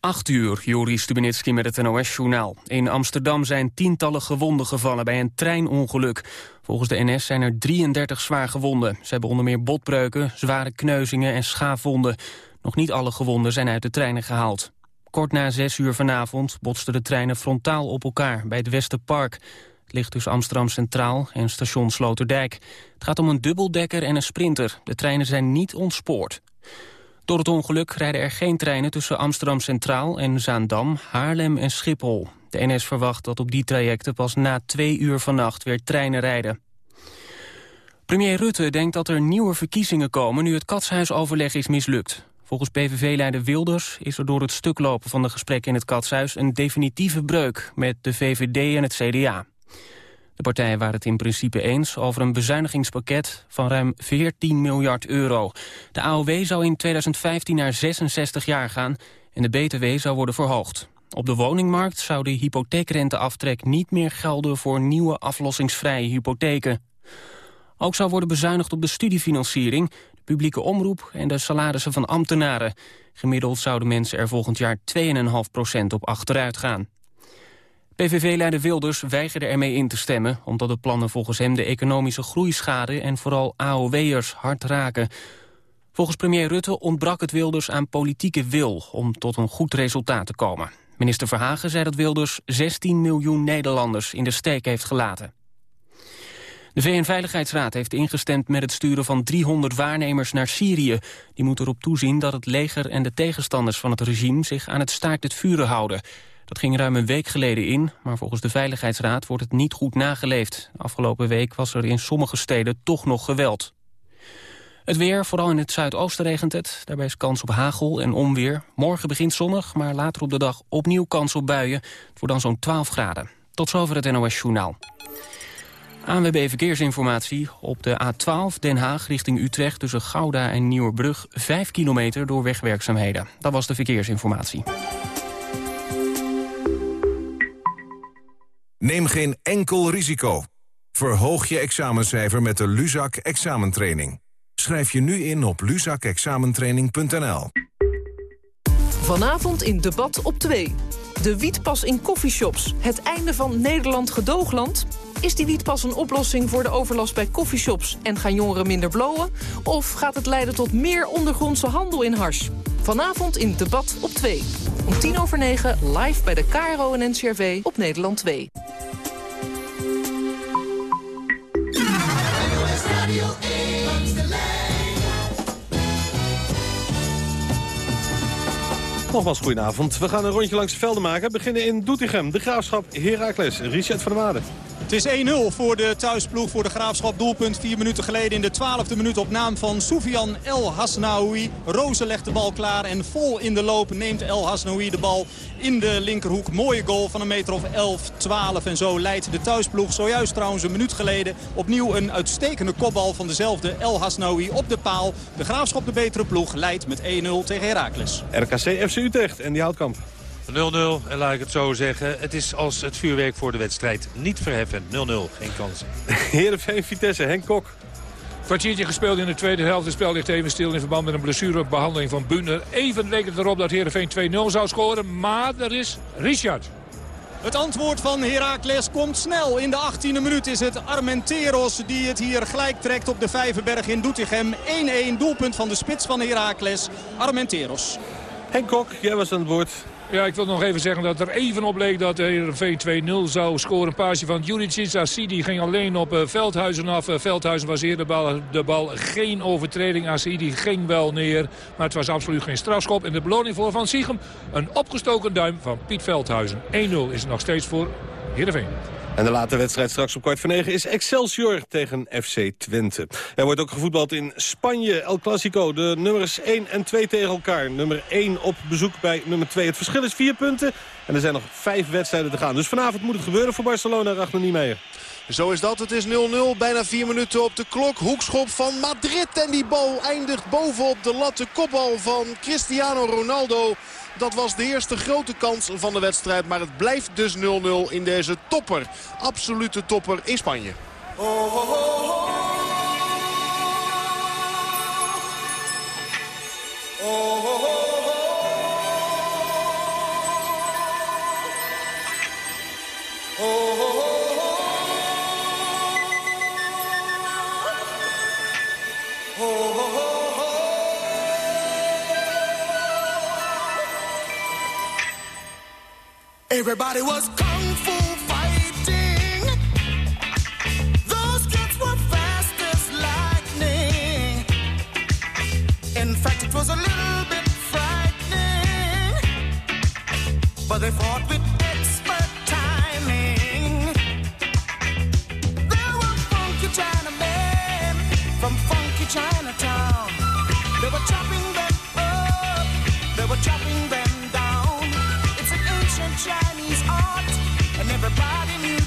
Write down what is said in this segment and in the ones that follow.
8 uur, Joris Stubenitski met het NOS-journaal. In Amsterdam zijn tientallen gewonden gevallen bij een treinongeluk. Volgens de NS zijn er 33 zwaar gewonden. Ze hebben onder meer botbreuken, zware kneuzingen en schaafwonden. Nog niet alle gewonden zijn uit de treinen gehaald. Kort na 6 uur vanavond botsten de treinen frontaal op elkaar bij het Westerpark. Het ligt tussen Amsterdam Centraal en station Sloterdijk. Het gaat om een dubbeldekker en een sprinter. De treinen zijn niet ontspoord. Door het ongeluk rijden er geen treinen tussen Amsterdam Centraal en Zaandam, Haarlem en Schiphol. De NS verwacht dat op die trajecten pas na twee uur vannacht weer treinen rijden. Premier Rutte denkt dat er nieuwe verkiezingen komen nu het katshuisoverleg is mislukt. Volgens PVV-leider Wilders is er door het stuklopen van de gesprekken in het katshuis een definitieve breuk met de VVD en het CDA. De partijen waren het in principe eens over een bezuinigingspakket van ruim 14 miljard euro. De AOW zou in 2015 naar 66 jaar gaan en de BTW zou worden verhoogd. Op de woningmarkt zou de hypotheekrenteaftrek niet meer gelden voor nieuwe aflossingsvrije hypotheken. Ook zou worden bezuinigd op de studiefinanciering, de publieke omroep en de salarissen van ambtenaren. Gemiddeld zouden mensen er volgend jaar 2,5% op achteruit gaan. PVV-leider Wilders weigerde ermee in te stemmen... omdat de plannen volgens hem de economische groei schaden... en vooral AOW'ers hard raken. Volgens premier Rutte ontbrak het Wilders aan politieke wil... om tot een goed resultaat te komen. Minister Verhagen zei dat Wilders 16 miljoen Nederlanders in de steek heeft gelaten. De VN-veiligheidsraad heeft ingestemd met het sturen van 300 waarnemers naar Syrië. Die moeten erop toezien dat het leger en de tegenstanders van het regime zich aan het staakt het vuren houden. Dat ging ruim een week geleden in, maar volgens de Veiligheidsraad wordt het niet goed nageleefd. Afgelopen week was er in sommige steden toch nog geweld. Het weer, vooral in het zuidoosten regent het. Daarbij is kans op hagel en onweer. Morgen begint zonnig, maar later op de dag opnieuw kans op buien. Het wordt dan zo'n 12 graden. Tot zover het NOS Journaal. ANWB Verkeersinformatie. Op de A12 Den Haag richting Utrecht tussen Gouda en Nieuwerbrug... 5 kilometer door wegwerkzaamheden. Dat was de verkeersinformatie. Neem geen enkel risico. Verhoog je examencijfer met de Luzak examentraining. Schrijf je nu in op luzakexamentraining.nl. Vanavond in Debat op 2. De wietpas in coffeeshops. Het einde van Nederland gedoogland? Is die wietpas een oplossing voor de overlast bij coffeeshops... en gaan jongeren minder blowen? Of gaat het leiden tot meer ondergrondse handel in hars? Vanavond in Debat op 2. Om tien over negen live bij de KRO en NCRV op Nederland 2. Nogmaals, goedenavond. We gaan een rondje langs de velden maken. Beginnen in Doetinchem, de Graafschap Heracles. Richard van der Waarden. Het is 1-0 voor de thuisploeg, voor de Graafschap. Doelpunt vier minuten geleden in de twaalfde minuut op naam van Soufian El Hasnaoui. Rozen legt de bal klaar en vol in de loop neemt El Hasnaoui de bal in de linkerhoek. Mooie goal van een meter of 11, 12 en zo leidt de thuisploeg. Zojuist trouwens een minuut geleden opnieuw een uitstekende kopbal van dezelfde El Hasnaoui op de paal. De Graafschap de betere ploeg leidt met 1-0 tegen Heracles. RKC FC Utrecht en die houtkamp. 0-0, en laat ik het zo zeggen. Het is als het vuurwerk voor de wedstrijd. Niet verheffen. 0-0, geen kans. Heerenveen Vitesse, Henk Kok. Kwartiertje gespeeld in de tweede helft. Het spel ligt even stil in verband met een blessurebehandeling van Buner. Even rekent erop dat Heerenveen 2-0 zou scoren. Maar er is Richard. Het antwoord van Heracles komt snel. In de 18e minuut is het Armenteros die het hier gelijk trekt op de Vijverberg in Doetinchem. 1-1 doelpunt van de spits van Heracles, Armenteros. Henk Kok, jij was aan het woord. Ja, ik wil nog even zeggen dat er even op leek dat v 2-0 zou scoren. Een paasje van Juricic. Asidi ging alleen op uh, Veldhuizen af. Uh, Veldhuizen was eerder de bal, de bal. Geen overtreding. Asidi ging wel neer. Maar het was absoluut geen strafschop. En de beloning voor Van Siegem. Een opgestoken duim van Piet Veldhuizen. 1-0 is het nog steeds voor Heerenveen. En de late wedstrijd straks op kwart voor negen is Excelsior tegen FC Twente. Er wordt ook gevoetbald in Spanje. El Clasico, de nummers 1 en 2 tegen elkaar. Nummer 1 op bezoek bij nummer 2. Het verschil is 4 punten en er zijn nog 5 wedstrijden te gaan. Dus vanavond moet het gebeuren voor Barcelona, Ragnar Niemeyer. Zo is dat. Het is 0-0. Bijna 4 minuten op de klok. Hoekschop van Madrid. En die bal eindigt bovenop de lat. De kopbal van Cristiano Ronaldo. Dat was de eerste grote kans van de wedstrijd. Maar het blijft dus 0-0 in deze topper. Absolute topper in Spanje. Oh, oh, oh, Oh Everybody was kung fu fighting. Those kids were fast as lightning. In fact, it was a little bit frightening. But they fought with expert timing. There were funky Chinamen from funky Chinatown. They were chopping them up, they were chopping Chinese art, and everybody knew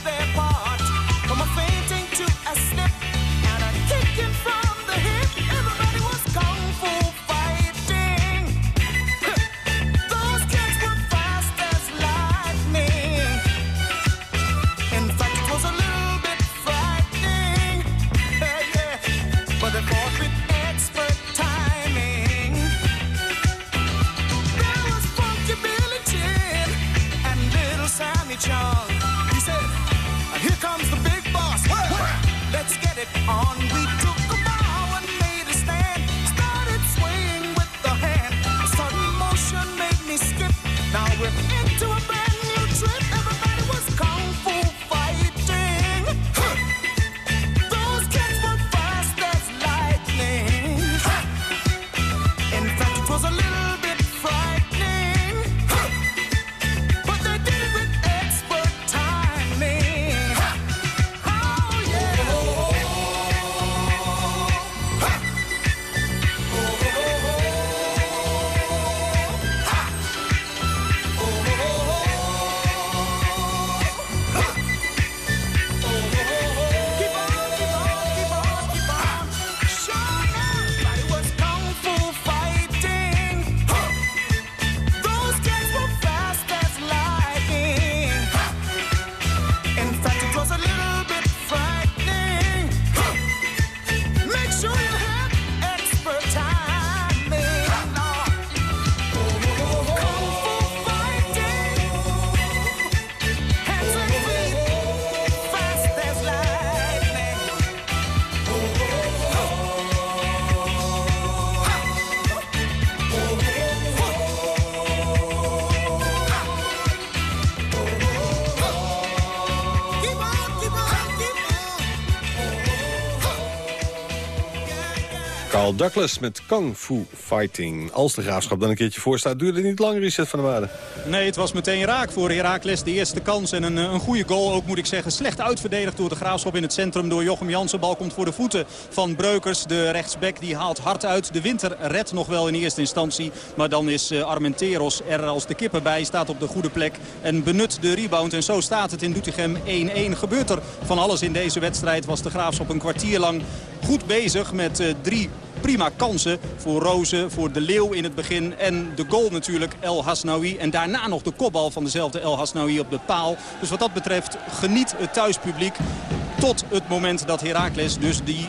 Carl Douglas met Kung Fu Fighting. Als de graafschap dan een keertje voor staat, duurde het niet lang, Richard van der Waarde. Nee, het was meteen raak voor Heracles. De eerste kans en een, een goede goal ook moet ik zeggen. Slecht uitverdedigd door de Graafschap in het centrum door Jochem Jansen. Bal komt voor de voeten van Breukers. De rechtsback die haalt hard uit. De winter redt nog wel in eerste instantie. Maar dan is uh, Armenteros er als de kipper bij. Staat op de goede plek en benut de rebound. En zo staat het in Doetinchem 1-1. Gebeurt er van alles in deze wedstrijd. Was de Graafschap een kwartier lang goed bezig met uh, drie prima kansen voor Rozen, voor De Leeuw in het begin. En de goal natuurlijk El Hasnaoui. En daarna nog de kopbal van dezelfde El Hasnaoui op de paal. Dus wat dat betreft geniet het thuispubliek. Tot het moment dat Heracles dus die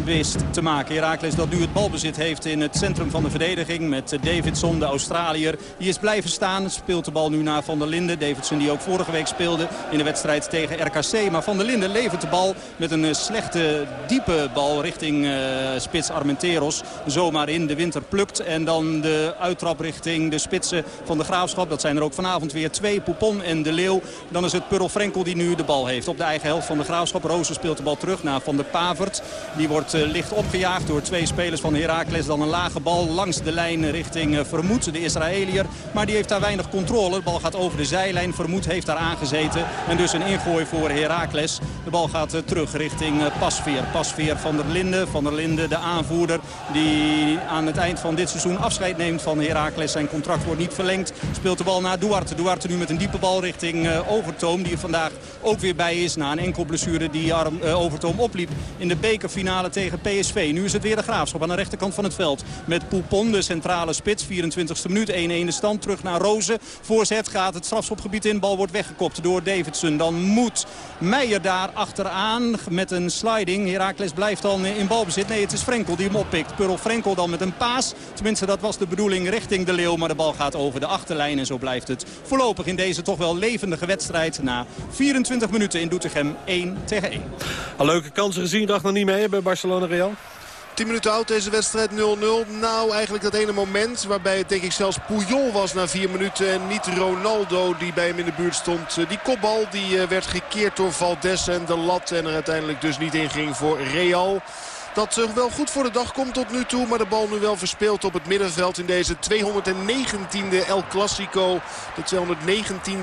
1-1 wist te maken. Heracles dat nu het balbezit heeft in het centrum van de verdediging. Met Davidson, de Australiër. Die is blijven staan. Speelt de bal nu naar Van der Linden. Davidson die ook vorige week speelde in de wedstrijd tegen RKC. Maar Van der Linden levert de bal met een slechte diepe bal richting uh, spits Armenteros. Zomaar in. De winter plukt. En dan de uittrap richting de spitsen van de Graafschap. Dat zijn er ook vanavond weer twee. Poupon en De Leeuw. Dan is het Purl Frenkel die nu de bal heeft op de eigen helft van de Graafschap. Rozen speelt de bal terug naar Van der Pavert. Die wordt uh, licht opgejaagd door twee spelers van Heracles. Dan een lage bal langs de lijn richting uh, Vermoed, de Israëliër. Maar die heeft daar weinig controle. De bal gaat over de zijlijn. Vermoed heeft daar aangezeten. En dus een ingooi voor Heracles. De bal gaat uh, terug richting Pasveer. Pasveer van der Linden. Van der Linden, de Die aan het eind van dit seizoen afscheid neemt van Heracles. Zijn contract wordt niet verlengd. Speelt de bal naar Duarte. Duarte nu met een diepe bal richting Overtoom. Die er vandaag ook weer bij is na een enkel blessure die uh, Overtoom opliep in de bekerfinale tegen PSV. Nu is het weer de Graafschap aan de rechterkant van het veld. Met Poupon, de centrale spits. 24e minuut, 1-1 de stand. Terug naar Rozen. Voorzet gaat het strafschopgebied in. Bal wordt weggekopt door Davidson. Dan moet Meijer daar achteraan met een sliding. Heracles blijft dan in balbezit. Nee, het is Frenkel die hem oppikt. Purl Frenkel dan met een paas. Tenminste, dat was de bedoeling richting de Leeuw. Maar de bal gaat over de achterlijn. En zo blijft het voorlopig in deze toch wel levendige wedstrijd. Na 24 minuten in Doetinchem 1 tegen 1. Al leuke kansen gezien, dacht nog niet mee bij Barcelona Real? 10 minuten oud deze wedstrijd 0-0. Nou, eigenlijk dat ene moment waarbij het denk ik zelfs Puyol was na 4 minuten. En niet Ronaldo die bij hem in de buurt stond. Die kopbal die werd gekeerd door Valdes en de lat. En er uiteindelijk dus niet in ging voor Real. Dat wel goed voor de dag komt tot nu toe. Maar de bal nu wel verspeeld op het middenveld in deze 219e El Clasico. De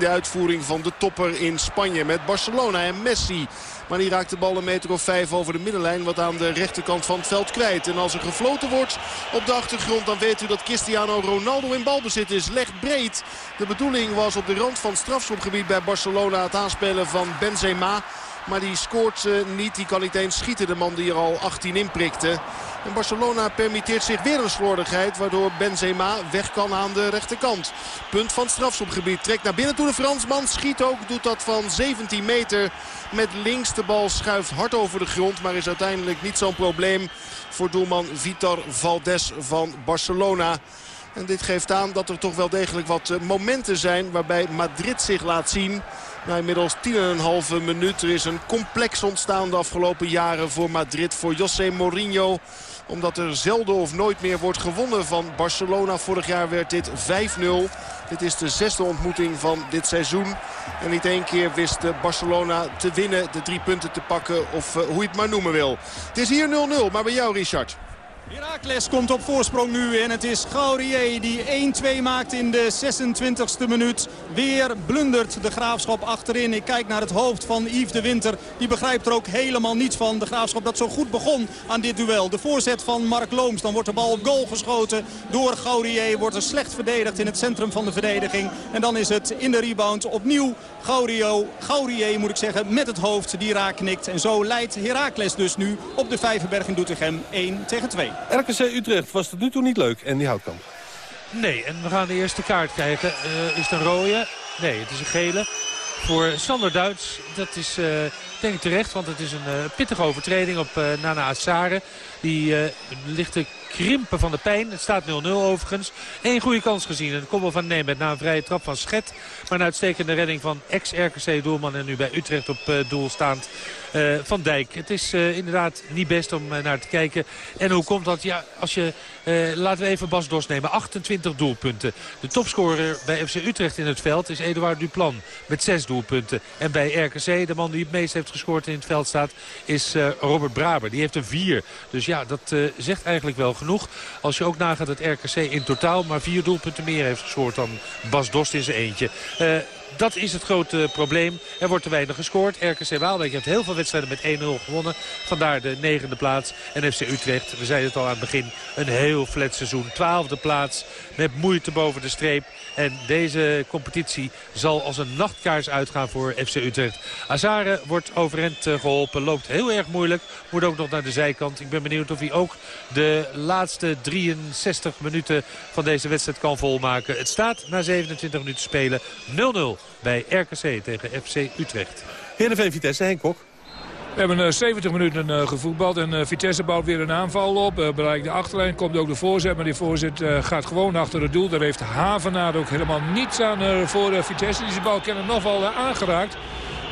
219e uitvoering van de topper in Spanje met Barcelona en Messi. Maar die raakt de bal een meter of vijf over de middenlijn. Wat aan de rechterkant van het veld kwijt. En als er gefloten wordt op de achtergrond. Dan weet u dat Cristiano Ronaldo in balbezit is. Legt breed. De bedoeling was op de rand van het strafschopgebied bij Barcelona. Het aanspelen van Benzema. Maar die scoort niet. Die kan niet eens schieten. De man die er al 18 in prikte. En Barcelona permitteert zich weer een slordigheid. Waardoor Benzema weg kan aan de rechterkant. Punt van strafschopgebied. Trekt naar binnen toe de Fransman. Schiet ook. Doet dat van 17 meter. Met links de bal schuift hard over de grond. Maar is uiteindelijk niet zo'n probleem voor doelman Vitor Valdes van Barcelona. En dit geeft aan dat er toch wel degelijk wat momenten zijn waarbij Madrid zich laat zien. Na inmiddels 10,5 minuut. Er is een complex ontstaan de afgelopen jaren voor Madrid. Voor José Mourinho omdat er zelden of nooit meer wordt gewonnen van Barcelona. Vorig jaar werd dit 5-0. Dit is de zesde ontmoeting van dit seizoen. En niet één keer wist Barcelona te winnen, de drie punten te pakken of uh, hoe je het maar noemen wil. Het is hier 0-0, maar bij jou Richard. Heracles komt op voorsprong nu en het is Gaurier die 1-2 maakt in de 26e minuut. Weer blundert de Graafschap achterin. Ik kijk naar het hoofd van Yves de Winter. Die begrijpt er ook helemaal niets van. De Graafschap dat zo goed begon aan dit duel. De voorzet van Mark Looms. Dan wordt de bal op goal geschoten door Gaurier. Wordt er slecht verdedigd in het centrum van de verdediging. En dan is het in de rebound opnieuw Gaurio, Gaurier moet ik zeggen met het hoofd die raak knikt. En zo leidt Heracles dus nu op de Vijverberg in Doetinchem 1 tegen 2. RKC Utrecht was tot nu toe niet leuk en die houtkamp. Nee, en we gaan de eerste kaart krijgen. Uh, is het een rode? Nee, het is een gele. Voor Sander Duits, dat is uh, denk ik terecht, want het is een uh, pittige overtreding op Nana Assare. Die ligt te krimpen van de pijn. Het staat 0-0 overigens. Eén goede kans gezien. Een koppel van Nemet na een vrije trap van Schet. Maar een uitstekende redding van ex-RKC-doelman en nu bij Utrecht op doel staand uh, Van Dijk. Het is uh, inderdaad niet best om naar te kijken. En hoe komt dat? Ja, als je, laten we even Bas Dos nemen. 28 doelpunten. De topscorer bij FC Utrecht in het veld is Eduard Duplan. Met 6 doelpunten. En bij RKC, de man die het meest heeft gescoord in het veld staat, is Robert Braber. Die heeft een 4. Dus ja, dat zegt eigenlijk wel genoeg. Als je ook nagaat dat RKC in totaal maar 4 doelpunten meer heeft gescoord dan Bas Dost in zijn eentje. Dat is het grote probleem. Er wordt te weinig gescoord. RKC Waalwijk heeft heel veel wedstrijden met 1-0 gewonnen. Vandaar de negende plaats. En FC Utrecht, we zeiden het al aan het begin, een heel flat seizoen. Twaalfde plaats met moeite boven de streep. En deze competitie zal als een nachtkaars uitgaan voor FC Utrecht. Azare wordt overend eh, geholpen. Loopt heel erg moeilijk. Moet ook nog naar de zijkant. Ik ben benieuwd of hij ook de laatste 63 minuten van deze wedstrijd kan volmaken. Het staat na 27 minuten spelen 0-0 bij RKC tegen FC Utrecht. Heerenveen Vitesse, Henk Kok. We hebben 70 eh, minuten uh, gevoetbald en uh, Vitesse bouwt weer een aanval op. Bereikt de achterlijn, komt ook de voorzet. Maar die voorzet gaat gewoon achter het doel. Daar heeft Havenaar ook helemaal niets aan voor Vitesse. Die bal kennen nog wel aangeraakt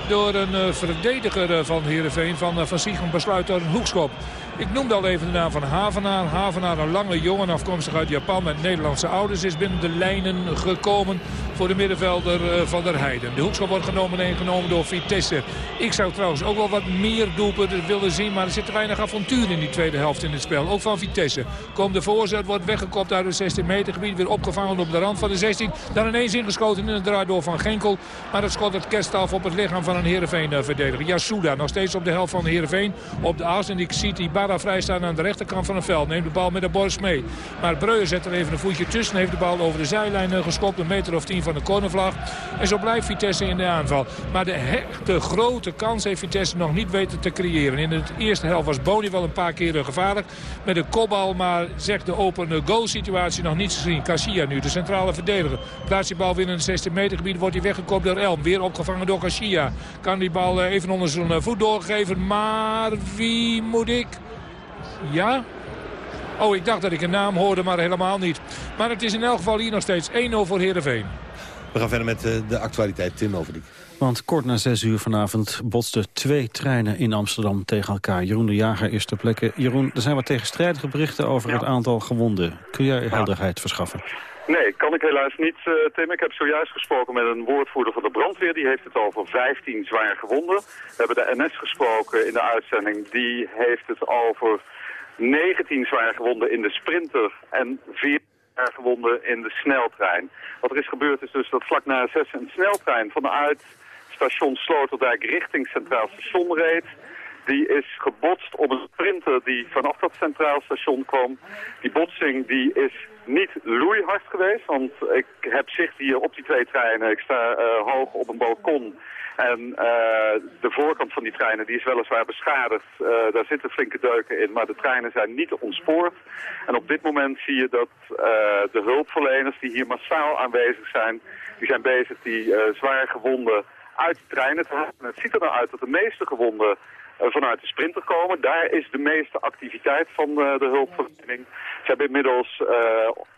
door een verdediger van Heerenveen. Van, van Siegen besluit door een hoekschop. Ik noemde al even de naam van Havenaar. Havenaar, een lange jongen afkomstig uit Japan met Nederlandse ouders... is binnen de lijnen gekomen voor de middenvelder eh, van der Heijden. De hoekschop wordt genomen en genomen door Vitesse. Ik zou trouwens ook wel wat meer doelpunten willen zien... maar er zit te weinig avontuur in die tweede helft in het spel. Ook van Vitesse. Komt de voorzet, wordt weggekopt uit het 16 meter gebied. Weer opgevangen op de rand van de 16. Dan ineens ingeschoten in het draaidoor van Genkel. Maar het schot het kerst af op het lichaam van een Heerenveen-verdediger. Yasuda nog steeds op de helft van Heerenveen. Op de as en ik zie die Barra vrijstaan aan de rechterkant van het veld. Neemt de bal met de borst mee. Maar Breuer zet er even een voetje tussen. Heeft de bal over de zijlijn eh, geschopt. Een meter of tien van de cornervlag. En zo blijft Vitesse in de aanval. Maar de grote kans heeft Vitesse nog niet weten te creëren. In de eerste helft was Boni wel een paar keer gevaarlijk. Met een kopbal, maar zegt de open goal situatie nog niet gezien. Cassia nu, de centrale verdediger. Plaatst die bal weer in het 16 meter gebied. Wordt hij weggekopt door Elm. Weer opgevangen door Cassia. Kan die bal eh, even onder zijn voet doorgeven. Maar wie moet ik? Ja? Oh, ik dacht dat ik een naam hoorde, maar helemaal niet. Maar het is in elk geval hier nog steeds 1-0 voor Heerenveen. We gaan verder met uh, de actualiteit. Tim Overdiek. Want kort na zes uur vanavond botsten twee treinen in Amsterdam tegen elkaar. Jeroen de Jager is ter plekke. Jeroen, er zijn wat tegenstrijdige berichten over het aantal gewonden. Kun jij helderheid verschaffen? Nee, kan ik helaas niet, uh, Tim. Ik heb zojuist gesproken met een woordvoerder van de brandweer. Die heeft het over 15 zwaar gewonden. We hebben de NS gesproken in de uitzending. Die heeft het over 19 zwaar gewonden in de sprinter en 4 zwaar gewonden in de sneltrein. Wat er is gebeurd is dus dat vlak na 6 een sneltrein vanuit station Sloterdijk richting Centraal Station reed. Die is gebotst op een sprinter die vanaf dat Centraal Station kwam. Die botsing die is niet loeihard geweest, want ik heb zicht hier op die twee treinen. Ik sta uh, hoog op een balkon en uh, de voorkant van die treinen die is weliswaar beschadigd. Uh, daar zitten flinke deuken in, maar de treinen zijn niet ontspoord. En op dit moment zie je dat de hulpverleners die hier massaal aanwezig zijn... die zijn bezig die zwaar gewonden uit de treinen te halen. Het ziet er nou uit dat de meeste gewonden vanuit de sprinter komen. Daar is de meeste activiteit van de hulpverlening. Ze hebben inmiddels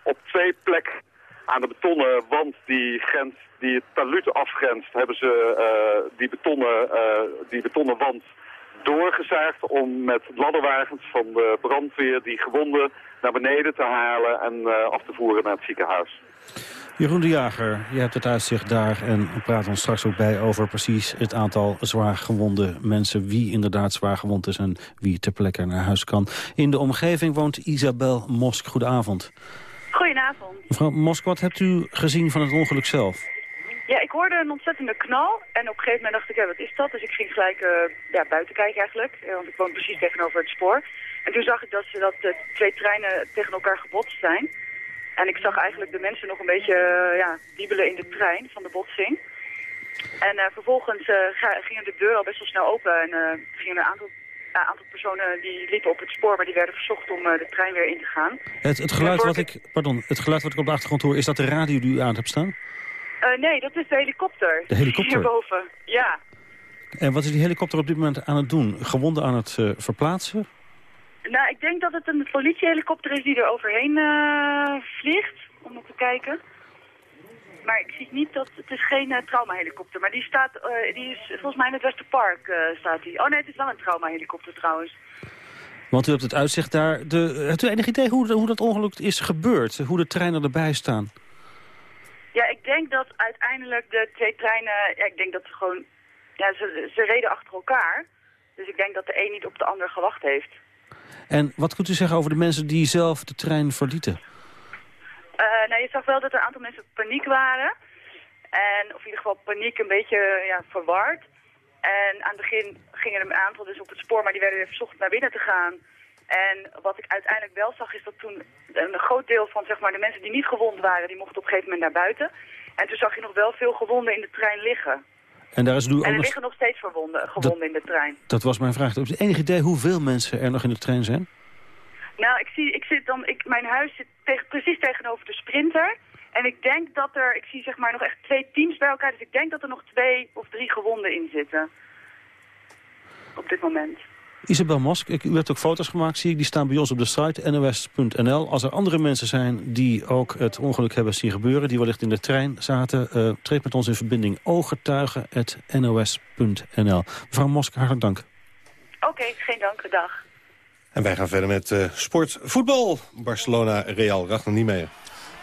op twee plekken aan de betonnen wand die, grens, die het talud afgrenst, hebben ze uh, die, betonnen, uh, die betonnen wand doorgezaagd om met ladderwagens van de brandweer die gewonden naar beneden te halen en af te voeren naar het ziekenhuis. Jeroen de Jager, je hebt het uitzicht daar en praten ons straks ook bij over precies het aantal zwaar gewonde mensen. Wie inderdaad zwaar gewond is en wie ter plekke naar huis kan. In de omgeving woont Isabel Mosk. Goedenavond. Goedenavond. Mevrouw Mosk, wat hebt u gezien van het ongeluk zelf? Ja, ik hoorde een ontzettende knal en op een gegeven moment dacht ik, ja, wat is dat? Dus ik ging gelijk uh, ja, buiten kijken eigenlijk, want ik woon precies tegenover het spoor. En toen zag ik dat, ze, dat de twee treinen tegen elkaar gebotst zijn. En ik zag eigenlijk de mensen nog een beetje uh, ja, diebelen in de trein van de botsing. En uh, vervolgens gingen de deur al best wel snel open en gingen een aantal, aantal personen die liepen op het spoor, maar die werden verzocht om de trein weer in te gaan. Het, het, geluid wat ik, pardon, het geluid wat ik op de achtergrond hoor, is dat de radio die u aan hebt staan? nee, dat is de helikopter. De helikopter? Hierboven, ja. En wat is die helikopter op dit moment aan het doen? Gewonden aan het verplaatsen? Nou, ik denk dat het een politiehelikopter is die er overheen uh, vliegt, om op te kijken. Maar ik zie niet dat... Het is geen uh, traumahelikopter, maar die staat... Uh, die is volgens mij in het Westerpark staat die. Oh nee, het is wel een traumahelikopter trouwens. Want u hebt het uitzicht daar. De, hebt u enig idee hoe, hoe dat ongeluk is gebeurd? Hoe de treinen erbij staan? Ja, ik denk dat uiteindelijk de twee treinen... Ja, ik denk dat ze gewoon... Ja, ze, ze reden achter elkaar. Dus ik denk dat de een niet op de ander gewacht heeft. En wat kunt u zeggen over de mensen die zelf de trein verlieten? Uh, nou, je zag wel dat er een aantal mensen paniek waren. En, of in ieder geval paniek een beetje ja, verward. En aan het begin gingen er een aantal dus op het spoor, maar die werden weer verzocht naar binnen te gaan. En wat ik uiteindelijk wel zag is dat toen een groot deel van zeg maar, de mensen die niet gewond waren, die mochten op een gegeven moment naar buiten. En toen zag je nog wel veel gewonden in de trein liggen. En, daar is nu en er liggen nog steeds verwonden, gewonden in de trein. Dat was mijn vraag. Heb je enig idee hoeveel mensen er nog in de trein zijn? Nou, ik zie, ik zit dan, ik, mijn huis zit tegen, precies tegenover de sprinter. En ik denk dat er, ik zie zeg maar nog echt twee teams bij elkaar. Dus ik denk dat er nog twee of drie gewonden in zitten. Op dit moment. Isabel Mosk, ik, u hebt ook foto's gemaakt, zie ik. Die staan bij ons op de site nos.nl. Als er andere mensen zijn die ook het ongeluk hebben zien gebeuren... die wellicht in de trein zaten, uh, treed met ons in verbinding ooggetuigen.nos.nl. Mevrouw Mosk, hartelijk dank. Oké, geen dank. Dag. En wij gaan verder met uh, sport voetbal. Barcelona, Real, niet mee.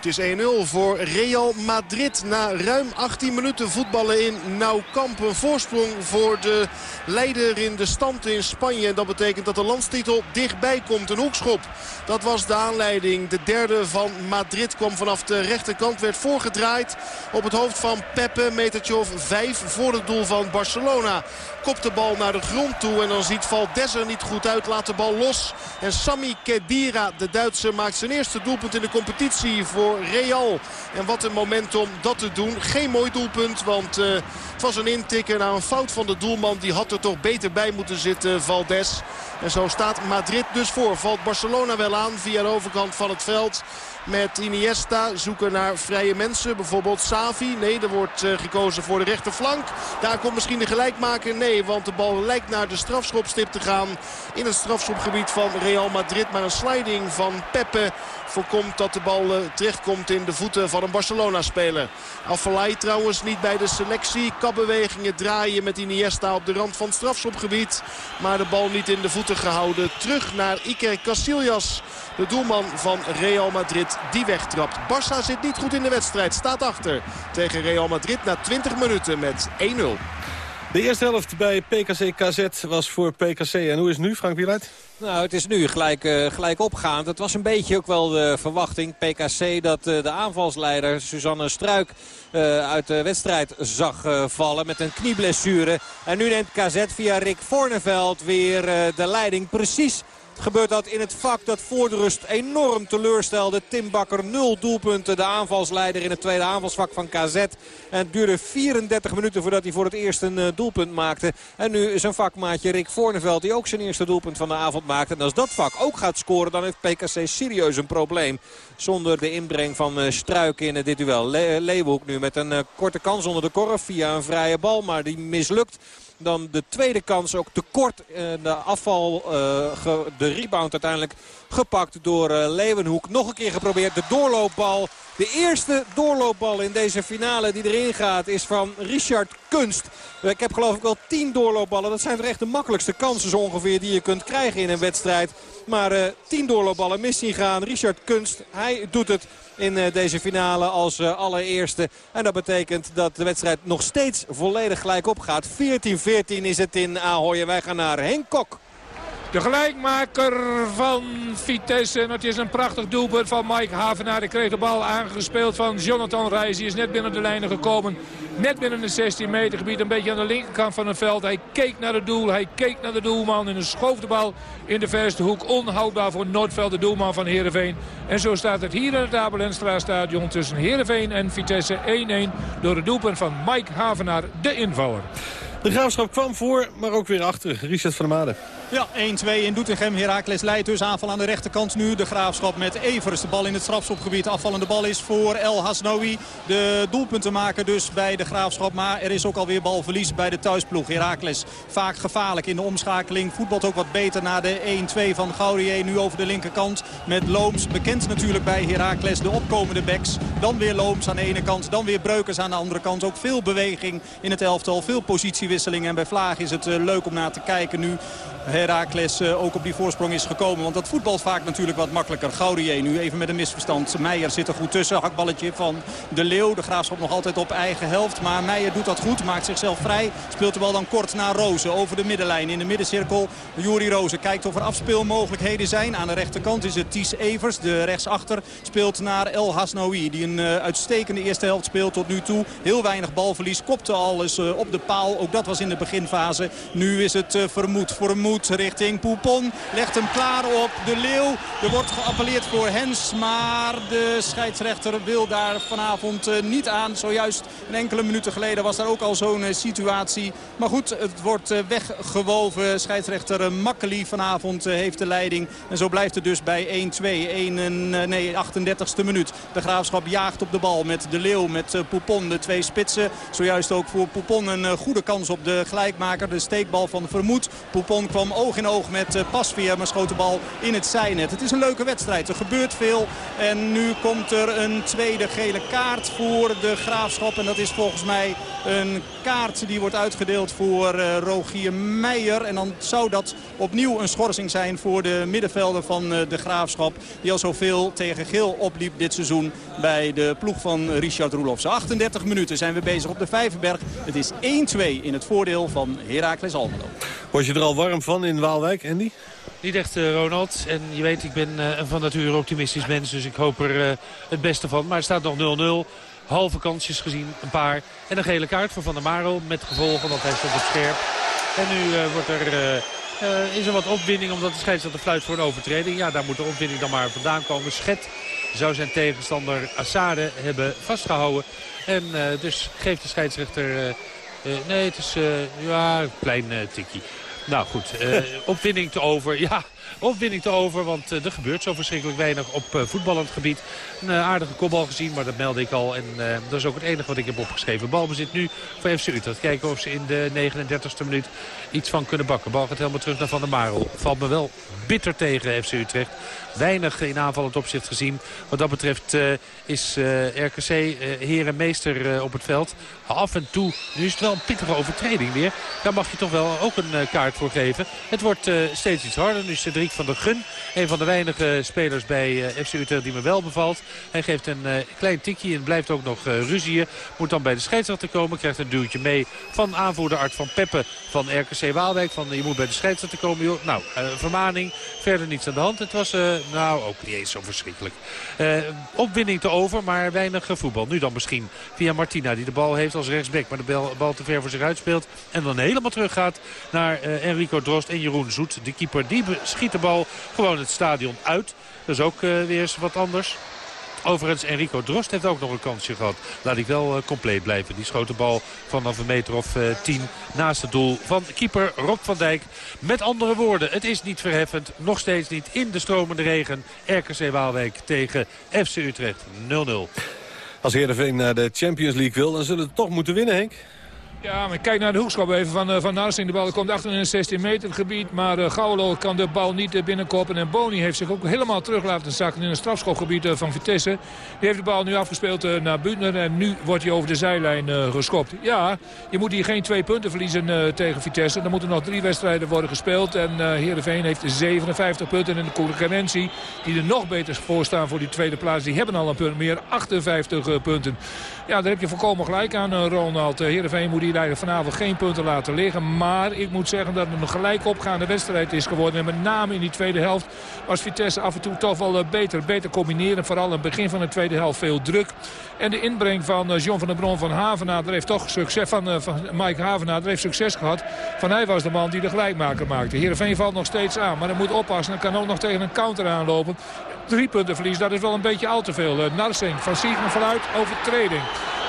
Het is 1-0 voor Real Madrid na ruim 18 minuten voetballen in Nou. Een voorsprong voor de leider in de stand in Spanje. En dat betekent dat de landstitel dichtbij komt. Een hoekschop. Dat was de aanleiding. De derde van Madrid kwam vanaf de rechterkant. Werd voorgedraaid op het hoofd van Pepe. Metertje of vijf voor het doel van Barcelona. Kopt de bal naar de grond toe. En dan ziet Valdes er niet goed uit. Laat de bal los. En Sami Kedira, de Duitser, maakt zijn eerste doelpunt in de competitie voor Real. En wat een moment om dat te doen. Geen mooi doelpunt, want uh, het was een intikker naar een fout van de doelman. Die had er toch beter bij moeten zitten, Valdes. En zo staat Madrid dus voor. Valt Barcelona wel aan via de overkant van het veld met Iniesta. Zoeken naar vrije mensen. Bijvoorbeeld Savi. Nee, er wordt uh, gekozen voor de rechterflank. Daar komt misschien de gelijkmaker. Nee, want de bal lijkt naar de strafschopstip te gaan. In het strafschopgebied van Real Madrid. Maar een sliding van Pepe voorkomt dat de bal uh, terecht komt in de voeten van een Barcelona-speler. Afellay trouwens niet bij de selectie. Kapbewegingen draaien met Iniesta op de rand van het strafschopgebied. Maar de bal niet in de voeten gehouden. Terug naar Iker Casillas. De doelman van Real Madrid die wegtrapt. Barça zit niet goed in de wedstrijd. Staat achter tegen Real Madrid na 20 minuten met 1-0. De eerste helft bij PKC KZ was voor PKC. En hoe is het nu, Frank Wieluid? Nou, het is nu gelijk, uh, gelijk opgaand. Het was een beetje ook wel de verwachting. PKC dat uh, de aanvalsleider Suzanne Struik uh, uit de wedstrijd zag vallen met een knieblessure. En nu neemt KZ via Rick Voorneveld weer de leiding precies gebeurt dat in het vak dat voor de rust enorm teleurstelde. Tim Bakker nul doelpunten. De aanvalsleider in het tweede aanvalsvak van KZ. En het duurde 34 minuten voordat hij voor het eerst een doelpunt maakte. En nu is een vakmaatje Rick Voorneveld die ook zijn eerste doelpunt van de avond En als dat vak ook gaat scoren dan heeft PKC serieus een probleem. Zonder de inbreng van uh, Struik in uh, dit duel. Le Leeuwenhoek nu met een korte kans onder de korf via een vrije bal. Maar die mislukt. Dan de tweede kans ook te kort. De afval, de rebound uiteindelijk gepakt door Leeuwenhoek. Nog een keer geprobeerd. De doorloopbal. De eerste doorloopbal in deze finale die erin gaat is van Richard Kunst. Ik heb geloof ik wel tien doorloopballen. Dat zijn toch echt de makkelijkste kansen ongeveer die je kunt krijgen in een wedstrijd. Maar uh, tien doorloopballen mis gaan. Richard Kunst, hij doet het in uh, deze finale als uh, allereerste. En dat betekent dat de wedstrijd nog steeds volledig gelijk opgaat. 14-14 is het in Ahoy. Wij gaan naar Henk Kok. De gelijkmaker van Vitesse. Het is een prachtig doelpunt van Mike Havenaar. Hij kreeg de bal aangespeeld van Jonathan Reis. Die is net binnen de lijnen gekomen. Net binnen het 16 meter gebied. Een beetje aan de linkerkant van het veld. Hij keek naar het doel. Hij keek naar de doelman. En schoof de bal in de verste hoek. Onhoudbaar voor Noordveld, de doelman van Heerenveen. En zo staat het hier in het Abelenstra stadion tussen Heerenveen en Vitesse 1-1. Door het doelpunt van Mike Havenaar, de invaller. De graafschap kwam voor, maar ook weer achter. Richard van der Made. Ja, 1-2 in Doetinchem. Heracles leidt dus aanval aan de rechterkant nu. De graafschap met Evers. De bal in het strafschopgebied. Afvallende bal is voor El Hasnoui. De doelpunten maken dus bij de graafschap. Maar er is ook alweer balverlies bij de thuisploeg. Heracles vaak gevaarlijk in de omschakeling. Voetbalt ook wat beter na de 1-2 van Gaurier. Nu over de linkerkant met Looms. Bekend natuurlijk bij Heracles de opkomende backs. Dan weer Looms aan de ene kant. Dan weer Breukers aan de andere kant. Ook veel beweging in het elftal. Veel positiewisseling. En bij Vlaag is het uh, leuk om naar te kijken nu. Herakles uh, ook op die voorsprong is gekomen. Want dat voetbalt vaak natuurlijk wat makkelijker. Gaudier nu even met een misverstand. Meijer zit er goed tussen. Hakballetje van De Leeuw. De Graafschap nog altijd op eigen helft. Maar Meijer doet dat goed. Maakt zichzelf vrij. Speelt de bal dan kort naar Rozen. Over de middenlijn in de middencirkel. Juri Rozen kijkt of er afspeelmogelijkheden zijn. Aan de rechterkant is het Ties Evers. De rechtsachter speelt naar El Hasnoui. Die een uh, uitstekende eerste helft speelt tot nu toe. Heel weinig balverlies. Kopte alles uh, op de paal. Ook dat was in de beginfase. Nu is het vermoed. Richting Poupon. Legt hem klaar op de Leeuw. Er wordt geappelleerd voor Hens. Maar de scheidsrechter wil daar vanavond uh, niet aan. Zojuist een enkele minuten geleden was daar ook al zo'n uh, situatie. Maar goed, het wordt uh, weggewoven. Scheidsrechter Makkeli vanavond heeft de leiding. En zo blijft het dus bij 1-2. nee, 38e minuut. De Graafschap jaagt op de bal met de Leeuw, met Poupon. De twee spitsen. Zojuist ook voor Poupon een goede kans op de gelijkmaker. De steekbal van Vermoed. Poupon kwam oog in oog met uh, Pasveer, maar schoot de bal in het zijnet. Het is een leuke wedstrijd. Er gebeurt veel. En nu komt er een tweede gele kaart voor de Graafschap. En dat is volgens mij een kaart die wordt uitgedeeld voor uh, Rogier Meijer. En dan zou dat opnieuw een schorsing zijn voor de middenvelder van uh, de Graafschap. Die al zoveel tegen geel opliep dit seizoen bij de ploeg van Richard Roelofse. 38 minuten zijn we bezig op de Vijverberg. Het is 1-2 in het voordeel van Heracles Almelo. Word je er al warm van in Waalwijk, Andy? Niet echt, uh, Ronald. En je weet, ik ben een van nature optimistisch mens. Dus ik hoop er het beste van. Maar het staat nog 0-0. Halve kansjes gezien, een paar. En een gele kaart voor Van der Marel. Met gevolgen, want hij stond op scherp. En nu wordt er... is er wat opwinding omdat de scheidsrechter fluit voor een overtreding. Ja, daar moet de opwinding dan maar vandaan komen. Schet zou zijn tegenstander Assade hebben vastgehouden. En dus geeft de scheidsrechter... nee, het is ja, een klein tikkie. Nou goed, opwinding te over. Ja, Opwinning te over, want er gebeurt zo verschrikkelijk weinig op voetballend gebied. Een aardige kopbal gezien, maar dat meldde ik al. En dat is ook het enige wat ik heb opgeschreven. Balbezit nu voor FC Utrecht. Kijken of ze in de 39e minuut iets van kunnen bakken. Bal gaat helemaal terug naar Van der Marel. Valt me wel bitter tegen FC Utrecht. Weinig in aanvallend opzicht gezien. Wat dat betreft is uh, RKC uh, heer en meester op het veld. Af en toe, nu is het wel een pittige overtreding weer. Daar mag je toch wel ook een kaart voor geven. Het wordt steeds iets harder. Nu Van der Gun, een van de weinige spelers bij FC Utrecht die me wel bevalt. Hij geeft een klein tikje en blijft ook nog ruzieën. Moet dan bij de scheidsrechter komen. Krijgt een duwtje mee van aanvoerder Art van Peppe van RKC Waalwijk. Van je moet bij de scheidsrechter komen. Joh. Nou, vermaning. Verder niets aan de hand. Het was nou ook niet eens zo verschrikkelijk. Opwinning te over, maar weinig voetbal. Nu dan misschien via Martina die de bal heeft als rechtsback. Maar de bal, te ver voor zich uitspeelt. En dan helemaal terug gaat naar Enrico Drost en Jeroen Zoet. De keeper die schiet de bal gewoon het stadion uit. Dat is ook uh, weer eens wat anders. Overigens, Enrico Drost heeft ook nog een kansje gehad. Laat ik wel uh, compleet blijven. Die schoot de bal vanaf een meter of uh, tien naast het doel van keeper Rob van Dijk. Met andere woorden, het is niet verheffend. Nog steeds niet in de stromende regen. RKC Waalwijk tegen FC Utrecht 0-0. Als Heerenveen naar de Champions League wil, dan zullen ze toch moeten winnen, Henk. Ja, maar kijk naar de hoekschop even van, uh, van Narsing. De bal komt achter in het 16 meter gebied. Maar uh, Gauwelo kan de bal niet uh, binnenkoppen. En Boni heeft zich ook helemaal terug laten zakken in het strafschopgebied van Vitesse. Die heeft de bal nu afgespeeld naar Butner. En nu wordt hij over de zijlijn geschopt. Ja, je moet hier geen twee punten verliezen tegen Vitesse. Er moeten nog drie wedstrijden worden gespeeld. En uh, Heerenveen heeft 57 punten in de concurrentie. Die er nog beter voor staan voor die tweede plaats. Die hebben al een punt meer. 58 punten. Ja, daar heb je volkomen gelijk aan, Ronald. Heerenveen moet hier die vanavond geen punten laten liggen. Maar ik moet zeggen dat het een gelijk opgaande wedstrijd is geworden. En met name in die tweede helft was Vitesse af en toe toch wel eh, beter, beter combineren. Vooral in het begin van de tweede helft veel druk. En de inbreng van eh, John van der Bron van Havenaar heeft toch succes. Van, uh, van Mike Havenaar heeft succes gehad. Van hij was de man die de gelijkmaker maakte. Heerenveen valt nog steeds aan. Maar hij moet oppassen. Hij kan ook nog tegen een counter aanlopen. Drie punten verlies, dat is wel een beetje al te veel. Narsing van Siegman vanuit overtreding.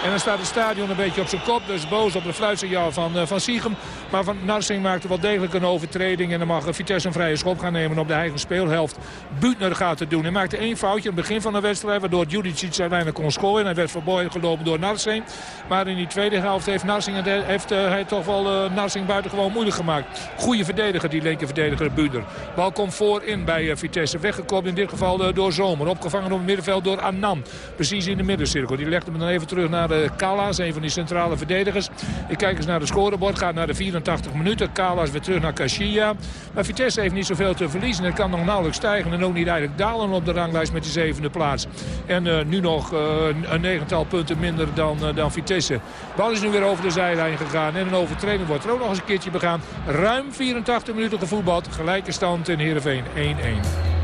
En dan staat het stadion een beetje op zijn kop. Dus boos op de fluitsignaal van, uh, van Siegem. Maar Van Narsing maakte wel degelijk een overtreding. En dan mag Vitesse een vrije schop gaan nemen op de eigen speelhelft. Buutner gaat het doen. Hij maakte één foutje in het begin van de wedstrijd. Waardoor Judicic uiteindelijk kon scoren. Hij werd voorbij gelopen door Narsing. Maar in die tweede helft heeft, Narsing, heeft hij toch wel Narsing buitengewoon moeilijk gemaakt. Goede verdediger, die linkerverdediger Buutner. Bal komt voorin bij Vitesse. Weggekomen in dit geval door Zomer. Opgevangen op het middenveld door Annan. Precies in de middencirkel. Die legde hem dan even terug naar de Kalas, een van die centrale verdedigers. Ik kijk eens naar de scorebord, gaat naar de 84 minuten. Kalas weer terug naar Kashia. Maar Vitesse heeft niet zoveel te verliezen. Het kan nog nauwelijks stijgen en ook niet eigenlijk dalen op de ranglijst met die zevende plaats. En uh, nu nog uh, een negental punten minder dan, dan Vitesse. Bal is nu weer over de zijlijn gegaan en een overtreding wordt er ook nog eens een keertje begaan. Ruim 84 minuten gevoetbald, gelijke stand in Heerenveen 1-1.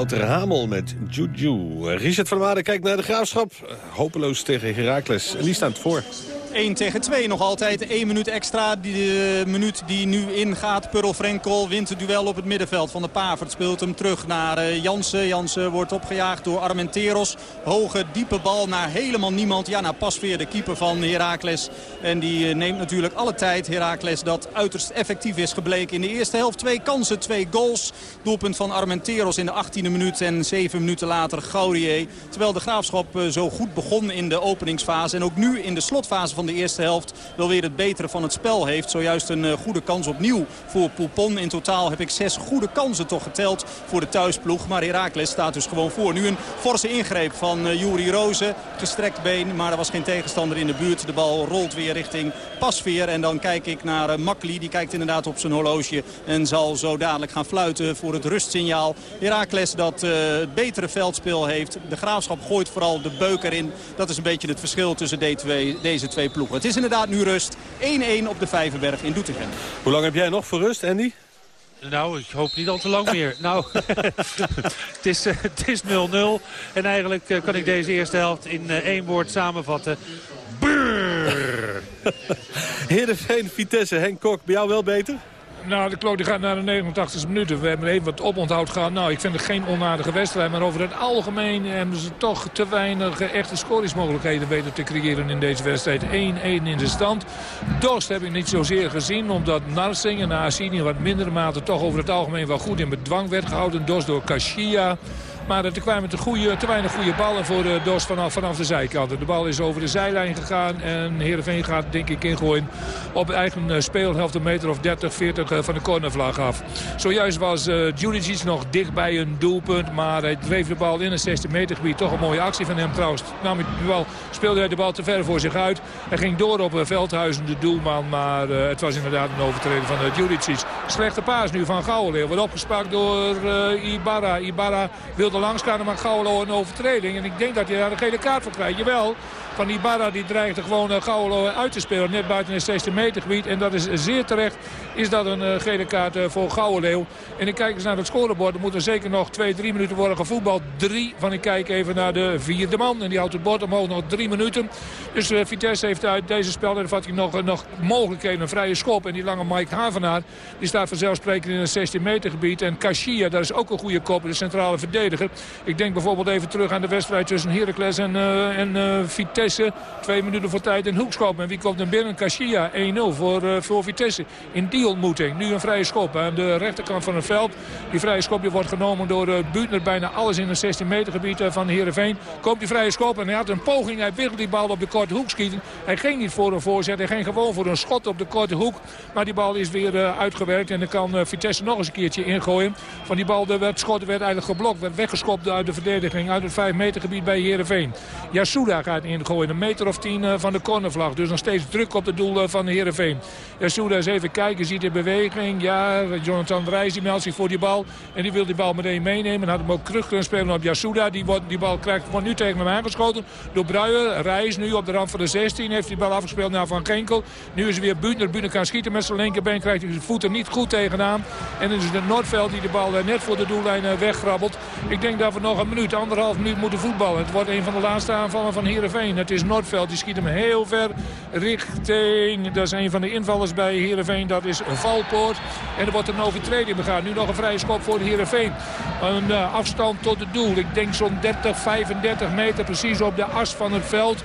Wouter Hamel met Juju. Richard van Waarden kijkt naar de Graafschap. Eh, Hopeloos tegen Heracles. En die staat voor. 1 tegen 2 nog altijd. 1 minuut extra. De minuut die nu ingaat. Purl Frenkel wint het duel op het middenveld van de Pavert. Speelt hem terug naar eh, Jansen. Jansen wordt opgejaagd door Armenteros. Hoge, diepe bal naar helemaal niemand. Ja, naar Pasveer, de keeper van Heracles. En die eh, neemt natuurlijk alle tijd. Heracles dat uiterst effectief is gebleken in de eerste helft. Twee kansen, twee goals. Doelpunt van Armenteros in de 18e minuut. En 7 minuten later Gaurier. Terwijl de Graafschap eh, zo goed begon in de openingsfase. En ook nu in de slotfase van de eerste helft wel weer het betere van het spel heeft. Zojuist een eh, goede kans opnieuw voor Poupon. In totaal heb ik zes goede kansen toch geteld voor de thuisploeg. Maar Heracles staat dus gewoon voor. Nu een forse ingreep van uh, Juri Rozen. Gestrekt been, maar er was geen tegenstander in de buurt. De bal rolt weer richting Pasveer. En dan kijk ik naar uh, Makli. Die kijkt inderdaad op zijn horloge. En zal zo dadelijk gaan fluiten voor het rustsignaal. Heracles dat uh, het betere veldspel heeft. De Graafschap gooit vooral de beuk erin. Dat is een beetje het verschil tussen deze twee ploegen. Het is inderdaad nu rust. 1-1 op de Vijverberg in Doetinchem. Hoe lang heb jij nog voor rust, Andy? Nou, ik hoop niet al te lang meer. nou, het is 0-0. is 0-0. En eigenlijk uh, kan ik deze eerste helft in uh, één woord samenvatten. Brrr. Heerenveen, Vitesse, Henk Kok, bij jou wel beter? Nou, de klok die gaat naar de 89 minuten. We hebben even wat oponthoud gehad. Nou, ik vind het geen onaardige wedstrijd. Maar over het algemeen hebben ze toch te weinig echte scoringsmogelijkheden weten te creëren in deze wedstrijd. 1-1 in de stand. Dorst heb ik niet zozeer gezien. Omdat Narsing en Asini wat mindere mate toch over het algemeen wel goed in bedwang werd gehouden. Dorst door Kashia. Maar er kwamen te, goede, te weinig goede ballen voor de Dos vanaf, vanaf de zijkanten. De bal is over de zijlijn gegaan. En Heerenveen gaat denk ik ingooien op eigen speelhelft een meter of 30, 40 van de cornervlag af. Zojuist was uh, nog dicht bij een doelpunt. Maar hij dreef de bal in het 16 meter gebied. Toch een mooie actie van hem trouwens. Nam de bal, speelde hij de bal te ver voor zich uit. Hij ging door op Veldhuizen, de doelman. Maar uh, het was inderdaad een overtreding van uh. Slechte paas nu van Gouwenleeuw. Wordt opgespakt door uh, Ibarra. Ibarra wilde langs gaan, maar Gouwelo een overtreding. En ik denk dat hij daar een gele kaart voor krijgt. Jawel, van Ibarra die dreigde gewoon uh, uit te spelen. Net buiten het 16 meter gebied. En dat is zeer terecht. Is dat een uh, gele kaart voor Gouwenleeuw. En ik kijk eens naar het scorebord. Er moeten zeker nog 2, 3 minuten worden gevoetbald. Drie van ik kijk even naar de vierde man. En die houdt het bord omhoog nog drie minuten. Dus Vitesse heeft uit deze spelvervatting nog, nog mogelijkheden. Een vrije schop. En die lange Mike Havenaar. Die staat vanzelfsprekend in het 16 meter gebied. En Kashia, dat is ook een goede kop. De centrale verdediger. Ik denk bijvoorbeeld even terug aan de wedstrijd tussen Heracles en, en Vitesse. Twee minuten voor tijd in hoekschop. En wie komt er binnen? Kashia 1-0 voor, uh, voor Vitesse. In die ontmoeting. Nu een vrije schop aan de rechterkant van het veld. Die vrije schop die wordt genomen door uh, Buutner. Bijna alles in het 16 meter gebied van Heerenveen. Komt die vrije schop en hij had een poging. Hij wilde die bal op de korte hoek schieten. Hij ging niet voor een voorzet. Hij ging gewoon voor een schot op de korte hoek. Maar die bal is weer uitgewerkt. En dan kan Vitesse nog eens een keertje ingooien. Van die bal, werd, schot werd eigenlijk geblokt. Werd weggeschopt uit de verdediging. Uit het 5 meter gebied bij Heerenveen. Yasuda gaat ingooien. Een meter of 10 uh, van de cornervlag. Dus nog steeds druk op het doel uh, van Heerenveen. Yasuda eens even kijken. Ziet in beweging. Ja, Jonathan Reis die meldt zich voor die bal. En die wil die bal meteen meenemen. Had hem ook terug kunnen spelen op Yasuda. Die, wordt, die bal krijgt, wordt nu tegen hem aangeschoten. Door Bruijer. Reis nu op de rand van de 16. Heeft die bal afgespeeld naar Van Genkel. Nu is er weer Buutner. Buutner kan schieten met zijn linkerbeen. Krijgt hij zijn voeten niet goed tegenaan. En dan is het Noordveld die de bal net voor de doellijn weggrabbelt. Denk dat we nog een minuut, anderhalf minuut moeten voetballen. Het wordt een van de laatste aanvallen van Heerenveen. Het is Noordveld. Die schiet hem heel ver richting... Dat is een van de invallers bij Heerenveen. Dat is Valpoort. En er wordt een overtreding begaan. Nu nog een vrije schop voor Heerenveen. Een uh, afstand tot het doel. Ik denk zo'n 30, 35 meter precies op de as van het veld.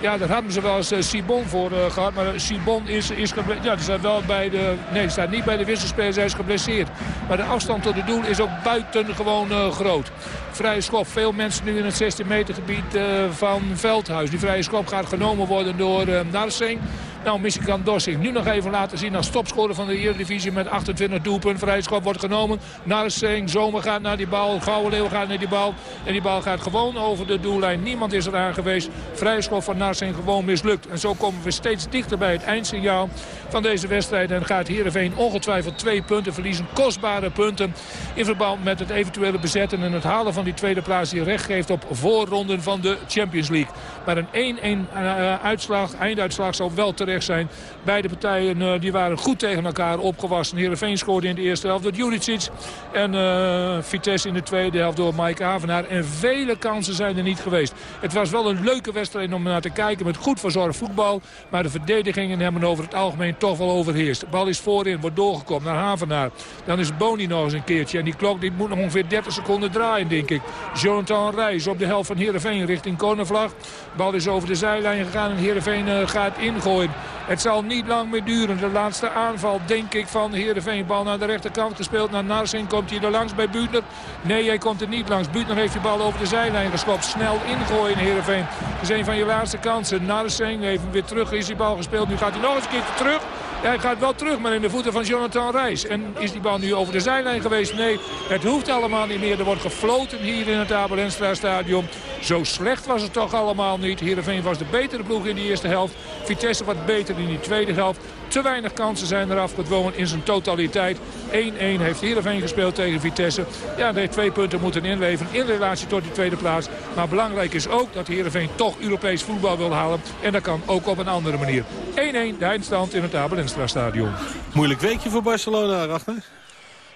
Ja, daar hadden ze wel eens uh, Sibon voor uh, gehad. Maar Sibon is, is. Ja, die staat wel bij de... Nee, staat niet bij de wisselspelers. Hij is geblesseerd. Maar de afstand tot het doel is ook buitengewoon uh, groot. Vrije schop. Veel mensen nu in het 16 meter gebied van Veldhuis. Die vrije schop gaat genomen worden door Narsing. Nou, Michigan Dossing nu nog even laten zien als topscorer van de Eredivisie met 28 doelpunten. Vrije schop wordt genomen. Narsing, Zomer gaat naar die bal. Leeuw gaat naar die bal. En die bal gaat gewoon over de doellijn. Niemand is er aan geweest. Vrije schop van Narsing gewoon mislukt. En zo komen we steeds dichter bij het eindsignaal van deze wedstrijd. En gaat Heerenveen ongetwijfeld twee punten verliezen. Kostbare punten in verband met het eventuele bezetten en het halen van die tweede plaats die recht geeft op voorronden van de Champions League. Maar een 1-1 uh, uitslag, einduitslag zal wel terecht zijn. Beide partijen uh, die waren goed tegen elkaar opgewassen. Heerenveen scoorde in de eerste helft door Juricic. En uh, Vitesse in de tweede helft door Mike Havenaar. En vele kansen zijn er niet geweest. Het was wel een leuke wedstrijd om naar te kijken met goed verzorgd voetbal. Maar de verdedigingen hebben over het algemeen toch wel overheerst. De bal is voorin, wordt doorgekomen naar Havenaar. Dan is Boni nog eens een keertje. En die klok die moet nog ongeveer 30 seconden draaien, denk ik. Jonathan Reis op de helft van Heerenveen richting cornervlag. De bal is over de zijlijn gegaan en Heerenveen uh, gaat ingooien. Het zal niet lang meer duren. De laatste aanval, denk ik, van Heerenveen. Bal naar de rechterkant gespeeld. Naar Narsing komt hij er langs bij Buutner. Nee, hij komt er niet langs. Buutner heeft die bal over de zijlijn geschopt. Snel ingooien Heerenveen. Dat is een van je laatste kansen. Narsing even weer terug is die bal gespeeld. Nu gaat hij nog eens een keer terug. Hij gaat wel terug, maar in de voeten van Jonathan Reis. En is die bal nu over de zijlijn geweest? Nee, het hoeft allemaal niet meer. Er wordt gefloten hier in het Abel Enstra stadion. Zo slecht was het toch allemaal niet. Heerenveen was de betere ploeg in de eerste helft. Vitesse wat beter in die tweede helft. Te weinig kansen zijn er afgedwongen in zijn totaliteit. 1-1 heeft Heerenveen gespeeld tegen Vitesse. Ja, heeft twee punten moeten inleveren in relatie tot die tweede plaats. Maar belangrijk is ook dat Heerenveen toch Europees voetbal wil halen. En dat kan ook op een andere manier. 1-1 de eindstand in het Abel stadion. Moeilijk weekje voor Barcelona, Rachter.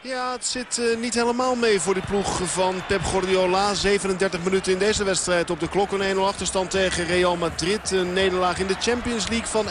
Ja, het zit uh, niet helemaal mee voor die ploeg van Pep Guardiola. 37 minuten in deze wedstrijd op de klok. Een 1-0 achterstand tegen Real Madrid. Een nederlaag in de Champions League van 1-0.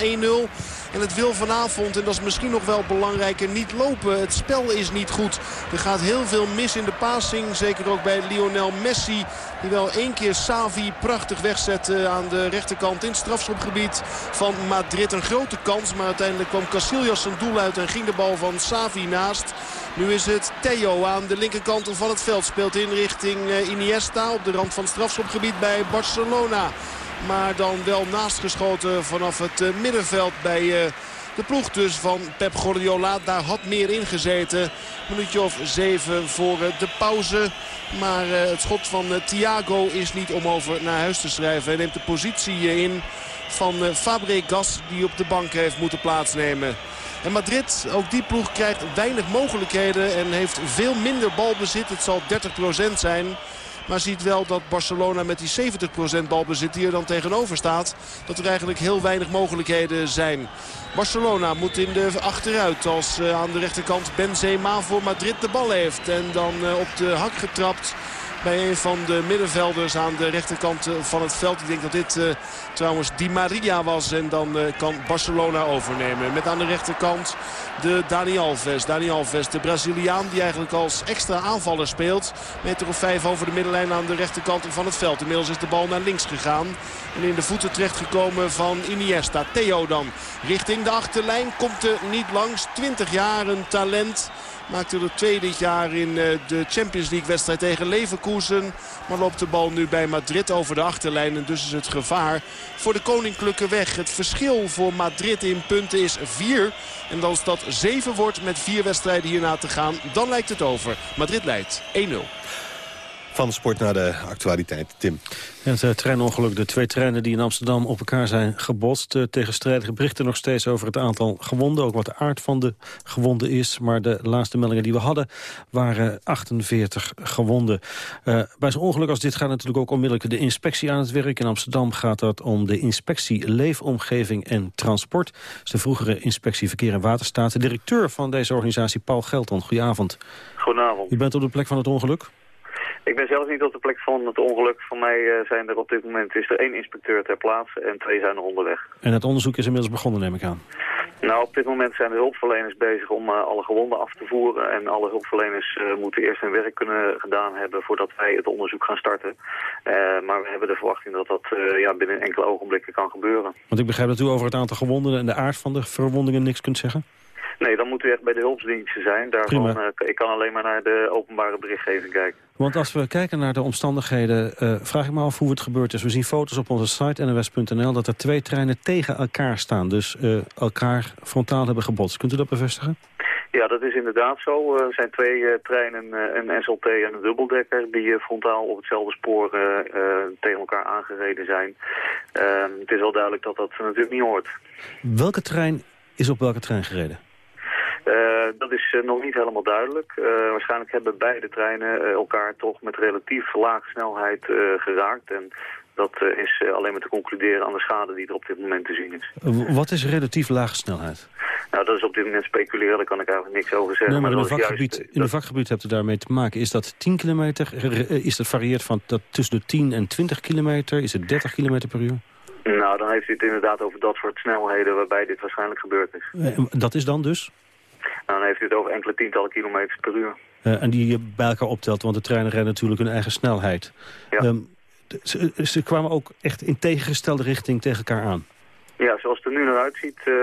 En het wil vanavond, en dat is misschien nog wel belangrijker, niet lopen. Het spel is niet goed. Er gaat heel veel mis in de passing. Zeker ook bij Lionel Messi. Die wel één keer Savi prachtig wegzette aan de rechterkant in het strafschopgebied van Madrid. Een grote kans, maar uiteindelijk kwam Casillas zijn doel uit en ging de bal van Savi naast. Nu is het Theo aan de linkerkant van het veld. Speelt in richting Iniesta op de rand van het strafschopgebied bij Barcelona. Maar dan wel naastgeschoten vanaf het middenveld bij de ploeg dus van Pep Guardiola. Daar had meer in gezeten. Minuutje of zeven voor de pauze. Maar het schot van Thiago is niet om over naar huis te schrijven. Hij neemt de positie in van Fabregas die op de bank heeft moeten plaatsnemen. En Madrid, ook die ploeg, krijgt weinig mogelijkheden en heeft veel minder balbezit. Het zal 30% zijn. Maar ziet wel dat Barcelona met die 70% balbezit hier dan tegenover staat. Dat er eigenlijk heel weinig mogelijkheden zijn. Barcelona moet in de achteruit als uh, aan de rechterkant Benzema voor Madrid de bal heeft. En dan uh, op de hak getrapt bij een van de middenvelders aan de rechterkant van het veld. Ik denk dat dit uh, trouwens Di Maria was. En dan uh, kan Barcelona overnemen. Met aan de rechterkant de Dani Alves. Dani Alves, de Braziliaan die eigenlijk als extra aanvaller speelt. Meter of vijf over de middenlijn aan de rechterkant van het veld. Inmiddels is de bal naar links gegaan. En in de voeten terechtgekomen van Iniesta. Theo dan richting de achterlijn. Komt er niet langs. 20 jaar een talent. Maakte er twee dit jaar in eh, de Champions League wedstrijd tegen Leverkusen. Maar loopt de bal nu bij Madrid over de achterlijn. En dus is het gevaar voor de Koninklijke Weg. Het verschil voor Madrid in punten is 4. En als dat 7 wordt met vier wedstrijden hierna te gaan, dan lijkt het over. Madrid leidt 1-0. Van sport naar de actualiteit, Tim. Het uh, treinongeluk, de twee treinen die in Amsterdam op elkaar zijn gebotst. Uh, tegenstrijdige berichten nog steeds over het aantal gewonden. Ook wat de aard van de gewonden is. Maar de laatste meldingen die we hadden waren 48 gewonden. Uh, bij zo'n ongeluk als dit gaat natuurlijk ook onmiddellijk de inspectie aan het werk. In Amsterdam gaat het om de inspectie Leefomgeving en Transport. Dat is de vroegere inspectie Verkeer en Waterstaat. De directeur van deze organisatie, Paul Gelton. Goedenavond. Goedenavond. U bent op de plek van het ongeluk? Ik ben zelf niet op de plek van het ongeluk. Van mij uh, zijn er op dit moment is er één inspecteur ter plaatse en twee zijn er onderweg. En het onderzoek is inmiddels begonnen, neem ik aan? Nou, op dit moment zijn de hulpverleners bezig om uh, alle gewonden af te voeren. En alle hulpverleners uh, moeten eerst hun werk kunnen gedaan hebben voordat wij het onderzoek gaan starten. maar we hebben de verwachting dat dat ja, binnen enkele ogenblikken kan gebeuren. Want ik begrijp dat u over het aantal gewonden en de aard van de verwondingen niks kunt zeggen? Nee, dan moet u echt bij de hulpdiensten zijn. Daarvan, ik kan alleen maar naar de openbare berichtgeving kijken. Want als we kijken naar de omstandigheden, uh, vraag ik me af hoe het gebeurd is. We zien foto's op onze site nws.nl dat er twee treinen tegen elkaar staan. Dus uh, elkaar frontaal hebben gebotst. Kunt u dat bevestigen? Ja, dat is inderdaad zo. Er zijn twee uh, treinen, een SLT en een dubbeldekker... die frontaal op hetzelfde spoor tegen elkaar aangereden zijn. Ehm, het is wel duidelijk dat dat natuurlijk niet hoort. Welke trein is op welke trein gereden? Uh, dat is uh, nog niet helemaal duidelijk. Uh, waarschijnlijk hebben beide treinen elkaar toch met relatief lage snelheid geraakt. En dat is alleen maar te concluderen aan de schade die er op dit moment te zien is. Wat is relatief lage snelheid? Nou, dat is op dit moment speculeren, daar kan ik eigenlijk niks over zeggen. Nee, maar, maar in, een vakgebied, juist, in een vakgebied hebt u daarmee te maken. Is dat 10 kilometer? Is dat varieert van dat tussen de 10 en 20 kilometer? Is het 30 kilometer per uur? Nou, dan heeft u het inderdaad over dat soort snelheden waarbij dit waarschijnlijk gebeurd is. Dat is dan dus? Dan heeft u het over enkele tientallen kilometers per uur. Uh, en die je bij elkaar optelt, want de treinen rijden natuurlijk hun eigen snelheid. Ja. Um, ze, ze, kwamen ook echt in tegengestelde richting tegen elkaar aan. Ja, zoals het er nu naar uitziet, uh,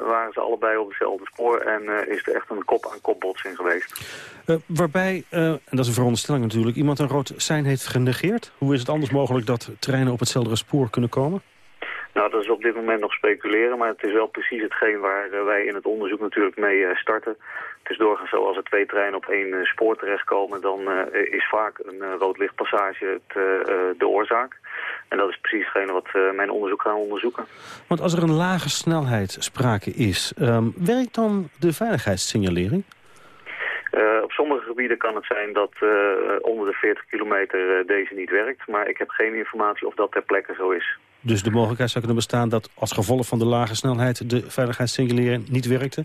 waren ze allebei op hetzelfde spoor en is er echt een kop-aan-kop botsing geweest. waarbij, en dat is een veronderstelling natuurlijk, iemand een rood sein heeft genegeerd. Hoe is het anders mogelijk dat treinen op hetzelfde spoor kunnen komen? Nou, dat is op dit moment nog speculeren, maar het is wel precies hetgeen waar uh, wij in het onderzoek natuurlijk mee uh, starten. Het is doorgaans zo, als er twee treinen op één uh, spoor terechtkomen, dan is vaak een rood lichtpassage het, de oorzaak. En dat is precies hetgene wat mijn onderzoek gaan onderzoeken. Want als er een lage snelheid sprake is, um, werkt dan de veiligheidssignalering? Uh, op sommige gebieden kan het zijn dat uh, onder de 40 kilometer uh, deze niet werkt. Maar ik heb geen informatie of dat ter plekke zo is. Dus de mogelijkheid zou kunnen bestaan dat als gevolg van de lage snelheid... de veiligheidssignalering niet werkte?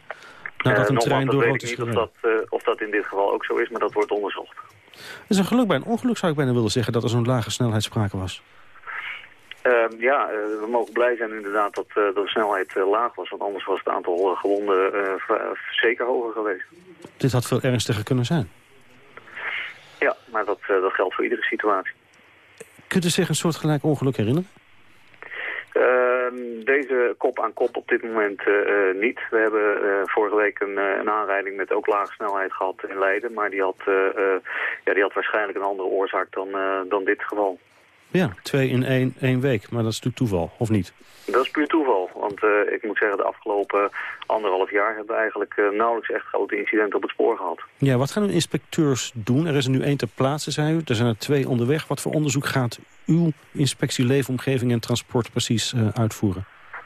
Nadat een trein door rood is niet of dat, of dat in dit geval ook zo is, maar dat wordt onderzocht. Het is een geluk bij een ongeluk, zou ik bijna willen zeggen... dat er zo'n lage snelheid sprake was. Uh, ja, uh, we mogen blij zijn inderdaad dat, uh, dat de snelheid laag was. Want anders was het aantal gewonden zeker hoger geweest. Dit had veel ernstiger kunnen zijn. Ja, maar dat, dat geldt voor iedere situatie. Kunt u zich een soortgelijk ongeluk herinneren? Ehm, deze kop aan kop op dit moment niet. We hebben vorige week een, een, aanrijding met ook lage snelheid gehad in Leiden. Maar die had, ja, die had waarschijnlijk een andere oorzaak dan, dan dit geval. Ja, twee in één, één week. Maar dat is natuurlijk toeval, of niet? Dat is puur toeval. Want uh, ik moet zeggen, de afgelopen anderhalf jaar hebben we eigenlijk uh, nauwelijks echt grote incidenten op het spoor gehad. Ja, wat gaan uw inspecteurs doen? Er is er nu één ter plaatse, zei u. Er zijn er twee onderweg. Wat voor onderzoek gaat uw inspectie Leefomgeving en Transport precies uh, uitvoeren?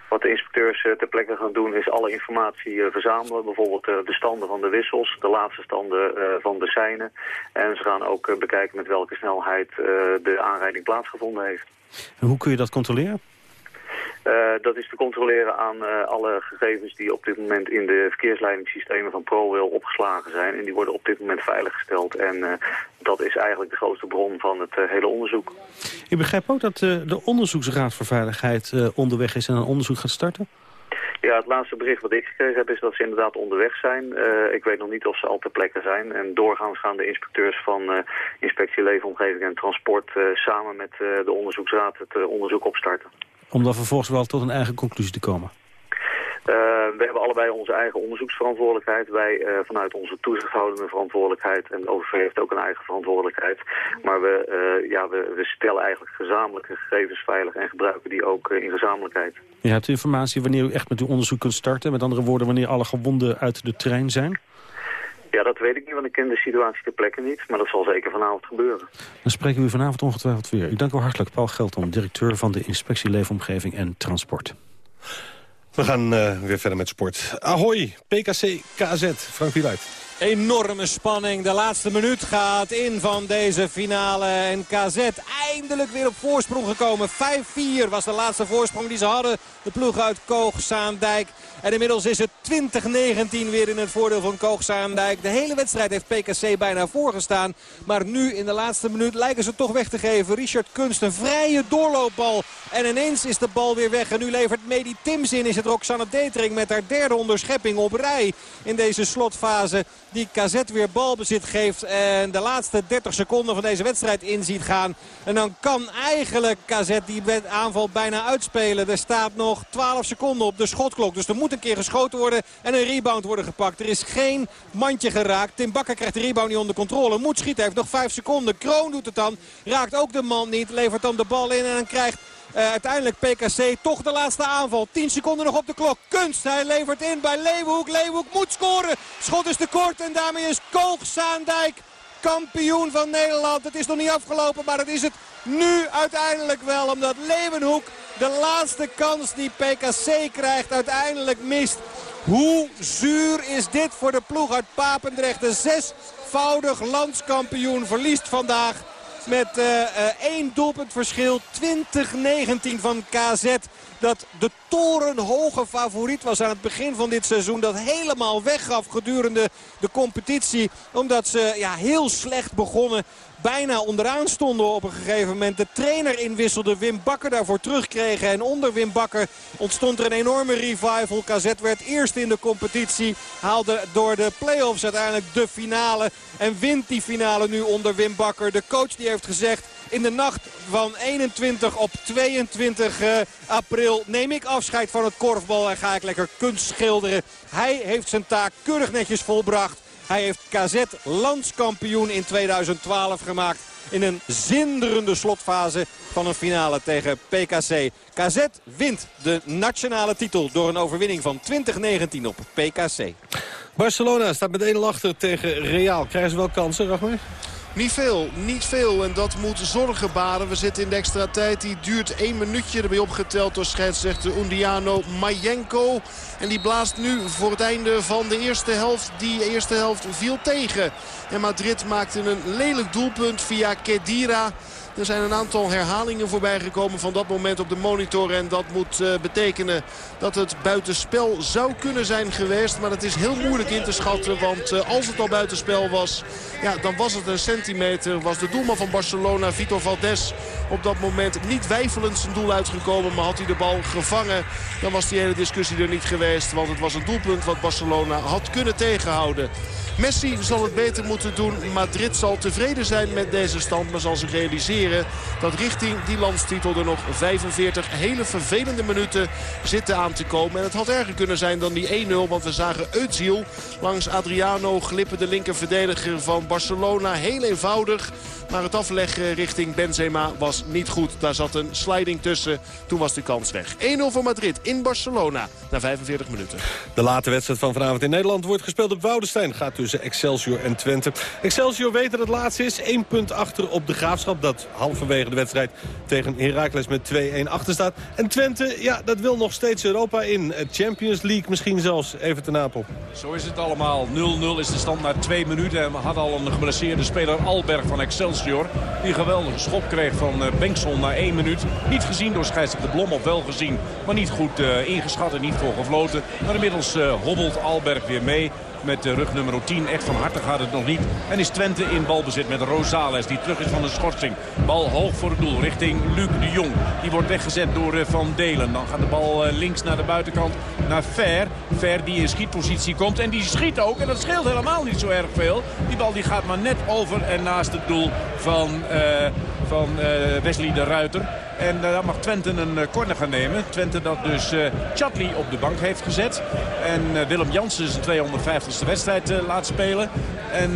Wat de inspecteurs ter plekke gaan doen is alle informatie verzamelen. Bijvoorbeeld de standen van de wissels, de laatste standen van de seinen. En ze gaan ook bekijken met welke snelheid de aanrijding plaatsgevonden heeft. En hoe kun je dat controleren? Uh, dat is te controleren aan uh, alle gegevens die op dit moment in de verkeersleidingssystemen van ProRail opgeslagen zijn. En die worden op dit moment veiliggesteld. En uh, dat is eigenlijk de grootste bron van het hele onderzoek. Ik begrijp ook dat de Onderzoeksraad voor Veiligheid onderweg is en een onderzoek gaat starten? Ja, het laatste bericht wat ik gekregen heb is dat ze inderdaad onderweg zijn. Uh, ik weet nog niet of ze al ter plekke zijn. En doorgaans gaan de inspecteurs van uh, Inspectie Leefomgeving en Transport uh, samen met de onderzoeksraad het onderzoek opstarten. Om dan vervolgens wel tot een eigen conclusie te komen? we hebben allebei onze eigen onderzoeksverantwoordelijkheid. Wij uh, vanuit onze toezichthoudende verantwoordelijkheid. En de OVV heeft ook een eigen verantwoordelijkheid. Maar we, uh, ja, we, we, stellen eigenlijk gezamenlijke gegevens veilig en gebruiken die ook in gezamenlijkheid. Je hebt informatie wanneer u echt met uw onderzoek kunt starten? Met andere woorden, wanneer alle gewonden uit de trein zijn? Ja, dat weet ik niet, want ik ken de situatie ter plekke niet. Maar dat zal zeker vanavond gebeuren. Dan spreken we u vanavond ongetwijfeld weer. Ik dank u hartelijk, Paul Gelton, directeur van de Inspectie Leefomgeving en Transport. We gaan uh, weer verder met sport. Ahoy, PKC KZ, Frank Wieluid. Enorme spanning. De laatste minuut gaat in van deze finale. En KZ eindelijk weer op voorsprong gekomen. 5-4 was de laatste voorsprong die ze hadden. De ploeg uit Koog-Zaandijk. En inmiddels is het 2019 weer in het voordeel van Koog-Zaandijk. De hele wedstrijd heeft PKC bijna voorgestaan. Maar nu in de laatste minuut lijken ze toch weg te geven. Richard Kunst een vrije doorloopbal. En ineens is de bal weer weg. En nu levert Medi Tims in. Is het Roxanne Detering met haar derde onderschepping op rij in deze slotfase die KZ weer balbezit geeft. En de laatste 30 seconden van deze wedstrijd in ziet gaan. En dan kan eigenlijk KZ die aanval bijna uitspelen. Er staat nog 12 seconden op de schotklok. Dus er moet een keer geschoten worden en een rebound worden gepakt. Er is geen mandje geraakt. Tim Bakker krijgt de rebound niet onder controle. Moet schieten, heeft nog 5 seconden. Kroon doet het dan. Raakt ook de man niet. Levert dan de bal in en dan krijgt uh, uiteindelijk PKC toch de laatste aanval. 10 seconden nog op de klok. Kunst, hij levert in bij Leeuwenhoek. Leeuwenhoek moet scoren. Schot is te kort en daarmee is Koog Zaandijk kampioen van Nederland. Het is nog niet afgelopen, maar het is het nu uiteindelijk wel. Omdat Leeuwenhoek de laatste kans die PKC krijgt uiteindelijk mist. Hoe zuur is dit voor de ploeg uit Papendrecht? De zesvoudig landskampioen verliest vandaag met uh, één doelpunt verschil. 2019 van KZ. Dat de torenhoge favoriet was aan het begin van dit seizoen. Dat helemaal weggaf gedurende de competitie. Omdat ze ja, heel slecht begonnen bijna onderaan stonden op een gegeven moment. De trainer inwisselde, Wim Bakker daarvoor terugkregen. En onder Wim Bakker ontstond er een enorme revival. KZ werd eerst in de competitie. Haalde door de play-offs uiteindelijk de finale. En wint die finale nu onder Wim Bakker. De coach die heeft gezegd... In de nacht van 21 op 22 uh, eh, april neem ik afscheid van het korfbal en ga ik lekker kunst schilderen. Hij heeft zijn taak keurig netjes volbracht. Hij heeft KZ landskampioen in 2012 gemaakt. In een zinderende slotfase van een finale tegen PKC. KZ wint de nationale titel door een overwinning van 2019 op PKC. Barcelona staat met 1 achter tegen Real. Krijgen ze wel kansen, Ragnar? Niet veel, niet veel. En dat moet zorgen baren. We zitten in de extra tijd. Die duurt één minuutje. Erbij opgeteld door scheidsrechter Undiano Majenko. En die blaast nu voor het einde van de eerste helft. Die eerste helft viel tegen. En Madrid maakte een lelijk doelpunt via Kedira. Er zijn een aantal herhalingen voorbij gekomen van dat moment op de monitor. En dat moet uh, betekenen dat het buitenspel zou kunnen zijn geweest. Maar dat is heel moeilijk in te schatten. Want uh, als het al buitenspel was, ja, dan was het een centimeter. Was de doelman van Barcelona, Vitor Valdes, op dat moment niet wijfelend zijn doel uitgekomen. Maar had hij de bal gevangen, dan was die hele discussie er niet geweest. Want het was een doelpunt wat Barcelona had kunnen tegenhouden. Messi zal het beter moeten doen. Madrid zal tevreden zijn met deze stand. Maar zal zich realiseren dat richting die landstitel er nog 45 hele vervelende minuten zitten aan te komen. En het had erger kunnen zijn dan die 1-0. Want we zagen Eutsiel langs Adriano glippen de linkerverdediger van Barcelona. Heel eenvoudig. Maar het afleggen richting Benzema was niet goed. Daar zat een sliding tussen. Toen was de kans weg. 1-0 voor Madrid in Barcelona na 45 minuten. De late wedstrijd van vanavond in Nederland wordt gespeeld op Woudenstein. Gaat tussen Excelsior en Twente. Excelsior weet dat het laatste is. 1 punt achter op de Graafschap. Dat halverwege de wedstrijd tegen Heracles met 2-1 achter staat. En Twente, ja, dat wil nog steeds Europa in. Champions League misschien zelfs. Even ten Napel. Zo is het allemaal. 0-0 is de stand na twee minuten. En we hadden al een geblesseerde speler Alberg van Excelsior Die geweldige schop kreeg van uh, Bengtson na één minuut. Niet gezien door scheidsrechter Blom, of wel gezien. Maar niet goed uh, ingeschat en niet voor. Maar inmiddels uh, hobbelt Alberg weer mee met de rug nummer 10. Echt van harte gaat het nog niet. En is Twente in balbezit met Rosales die terug is van de schorsing. Bal hoog voor het doel richting Luc de Jong. Die wordt weggezet door Van Delen. Dan gaat de bal links naar de buitenkant naar Ver. Ver die in schietpositie komt en die schiet ook. En dat scheelt helemaal niet zo erg veel. Die bal die gaat maar net over en naast het doel van, eh, van eh, Wesley de Ruiter. En uh, dan mag Twente een uh, corner gaan nemen. Twente dat dus Chatli op de bank heeft gezet. En Willem Jansen zijn 250ste wedstrijd laat spelen. En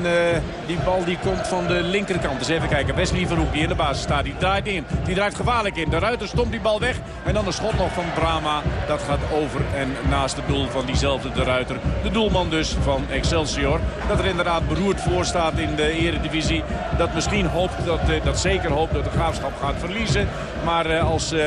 die bal die komt van de linkerkant. Dus even kijken. Wesley Verhoek die in de basis staat. Die draait in. Die draait gevaarlijk in. De Ruiter stomt die bal weg. En dan een schot nog van Brama. Dat gaat over en naast het doel van diezelfde de Ruiter. De doelman dus van Excelsior. Dat er inderdaad beroerd voor staat in de eredivisie. Dat misschien hoopt, dat, dat zeker hoopt dat de graafschap gaat verliezen. Maar uh, als, uh,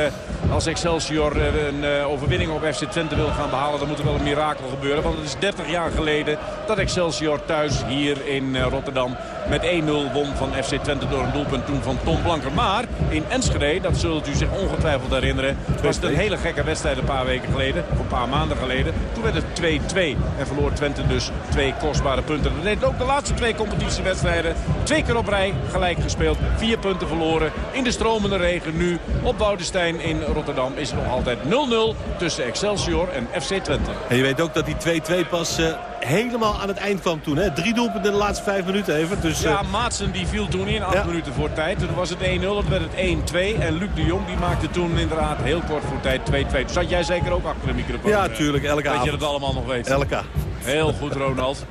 als Excelsior uh, een overwinning op FC Twente wil gaan behalen... dan moet er wel een mirakel gebeuren. Want het is 30 jaar geleden dat Excelsior thuis hier in Rotterdam... met 1-0 won van FC Twente door een doelpunt toen van Tom Blanker. Maar in Enschede, dat zult u zich ongetwijfeld herinneren... was het een hele gekke wedstrijd een paar weken geleden. Of een paar maanden geleden. Toen werd het 2-2 en verloor Twente dus twee kostbare punten. Dat deed ook de laatste twee competitiewedstrijden. Twee keer op rij gelijk gespeeld. Vier punten verloren in de stromende regen nu op Boudestein in Rotterdam is het nog altijd 0-0 tussen Excelsior en FC Twente. En je weet ook dat die 2-2 pas uh, helemaal aan het eind kwam toen. Hè? Drie doelpunten in de laatste vijf minuten even. Dus. Ja, Maatsen die viel toen in, acht ja. minuten voor tijd. Toen was het 1-0, dan werd het 1-2. En Luc de Jong die maakte toen inderdaad heel kort voor tijd 2-2. Toen zat jij zeker ook achter de microfoon. Ja, tuurlijk. Elke dat avond. je dat allemaal nog weet. Elke. Heel goed, Ronald.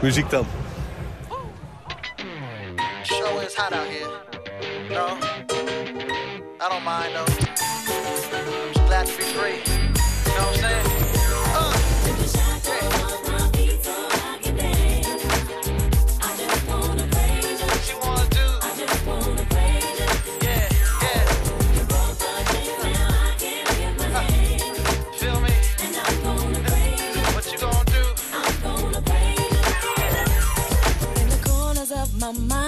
Muziek dan. Is hot out here. No. I don't mind though. I'm just glad to be free. You know what I'm saying? My mind,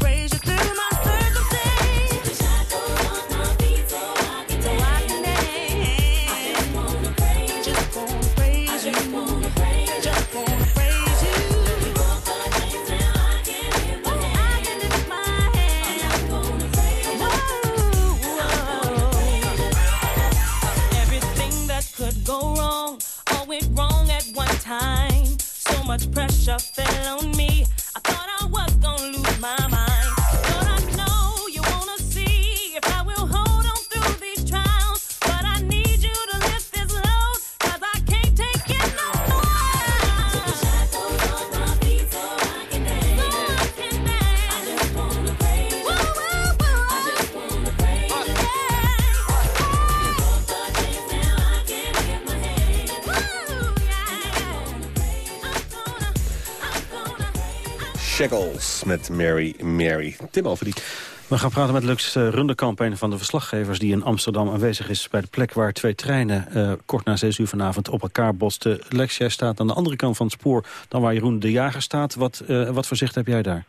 Met Mary Mary. Tim over die. We gaan praten met Lux uh, Runderkamp, een van de verslaggevers... die in Amsterdam aanwezig is bij de plek waar twee treinen... Uh, kort na zes uur vanavond op elkaar botsten. Lex, jij staat aan de andere kant van het spoor dan waar Jeroen de Jager staat. Wat, uh, wat voor zicht heb jij daar?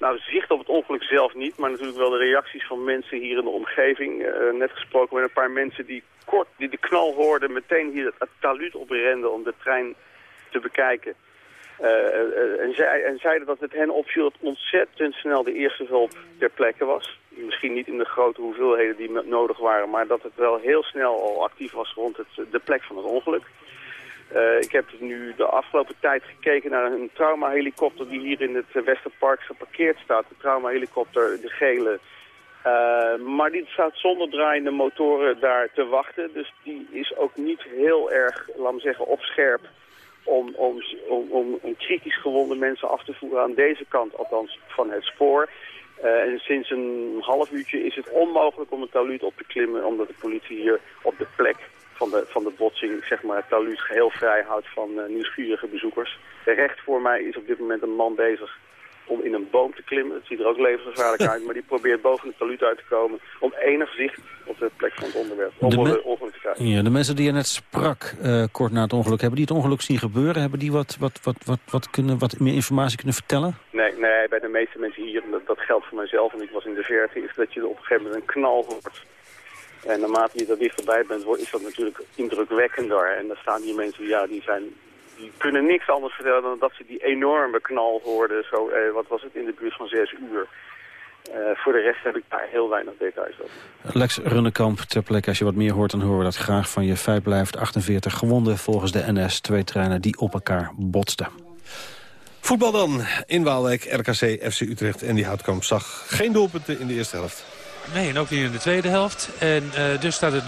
Nou, zicht op het ongeluk zelf niet, maar natuurlijk wel de reacties van mensen hier in de omgeving. Uh, net gesproken met een paar mensen die kort, die de knal hoorden, meteen hier het taluut oprenden om de trein te bekijken. Uh, uh, en, zei, en, zeiden dat het hen opviel dat ontzettend snel de eerste hulp ter plekke was. Misschien niet in de grote hoeveelheden die nodig waren, maar dat het wel heel snel al actief was rond het, de plek van het ongeluk. Uh, ik heb nu de afgelopen tijd gekeken naar een traumahelikopter die hier in het Westerpark geparkeerd staat. De traumahelikopter, de gele. Maar die staat zonder draaiende motoren daar te wachten. Dus die is ook niet heel erg, laat me zeggen, op scherp om, om, om, om, om kritisch gewonde mensen af te voeren aan deze kant, althans van het spoor. Uh, en sinds een half uurtje is het onmogelijk om het taluut op te klimmen, omdat de politie hier op de plek van de, van de botsing zeg maar, het taluut geheel vrij houdt van uh, nieuwsgierige bezoekers. Recht voor mij is op dit moment een man bezig om in een boom te klimmen. Het ziet er ook levensgevaarlijk uit, maar die probeert boven het taluut uit te komen... om enig zicht op de plek van het onderwerp, om de het ongeluk te krijgen. Ja, de mensen die je net sprak, uh, kort na het ongeluk, hebben die het ongeluk zien gebeuren? Hebben die wat, wat, wat, wat, wat, kunnen, wat meer informatie kunnen vertellen? Nee, nee, bij de meeste mensen hier, dat, dat geldt voor mijzelf, en ik was in de verte, is dat je op een gegeven moment een knal hoort. En naarmate je er dichterbij bent, is dat natuurlijk indrukwekkender. En dan staan hier mensen, ja, die zijn... Die kunnen niks anders vertellen dan dat ze die enorme knal hoorden. Zo, eh, wat was het, in de buurt van zes uur. Eh, voor de rest heb ik daar heel weinig details over. Lex Runnekamp ter plekke. Als je wat meer hoort, dan horen we dat graag van je. Feit blijft 48 gewonden volgens de NS. Twee treinen die op elkaar botsten. Voetbal dan in Waalwijk, RKC, FC Utrecht en die Houtkamp zag geen doelpunten in de eerste helft. Nee, en ook niet in de tweede helft. En eh, dus staat het 0-0.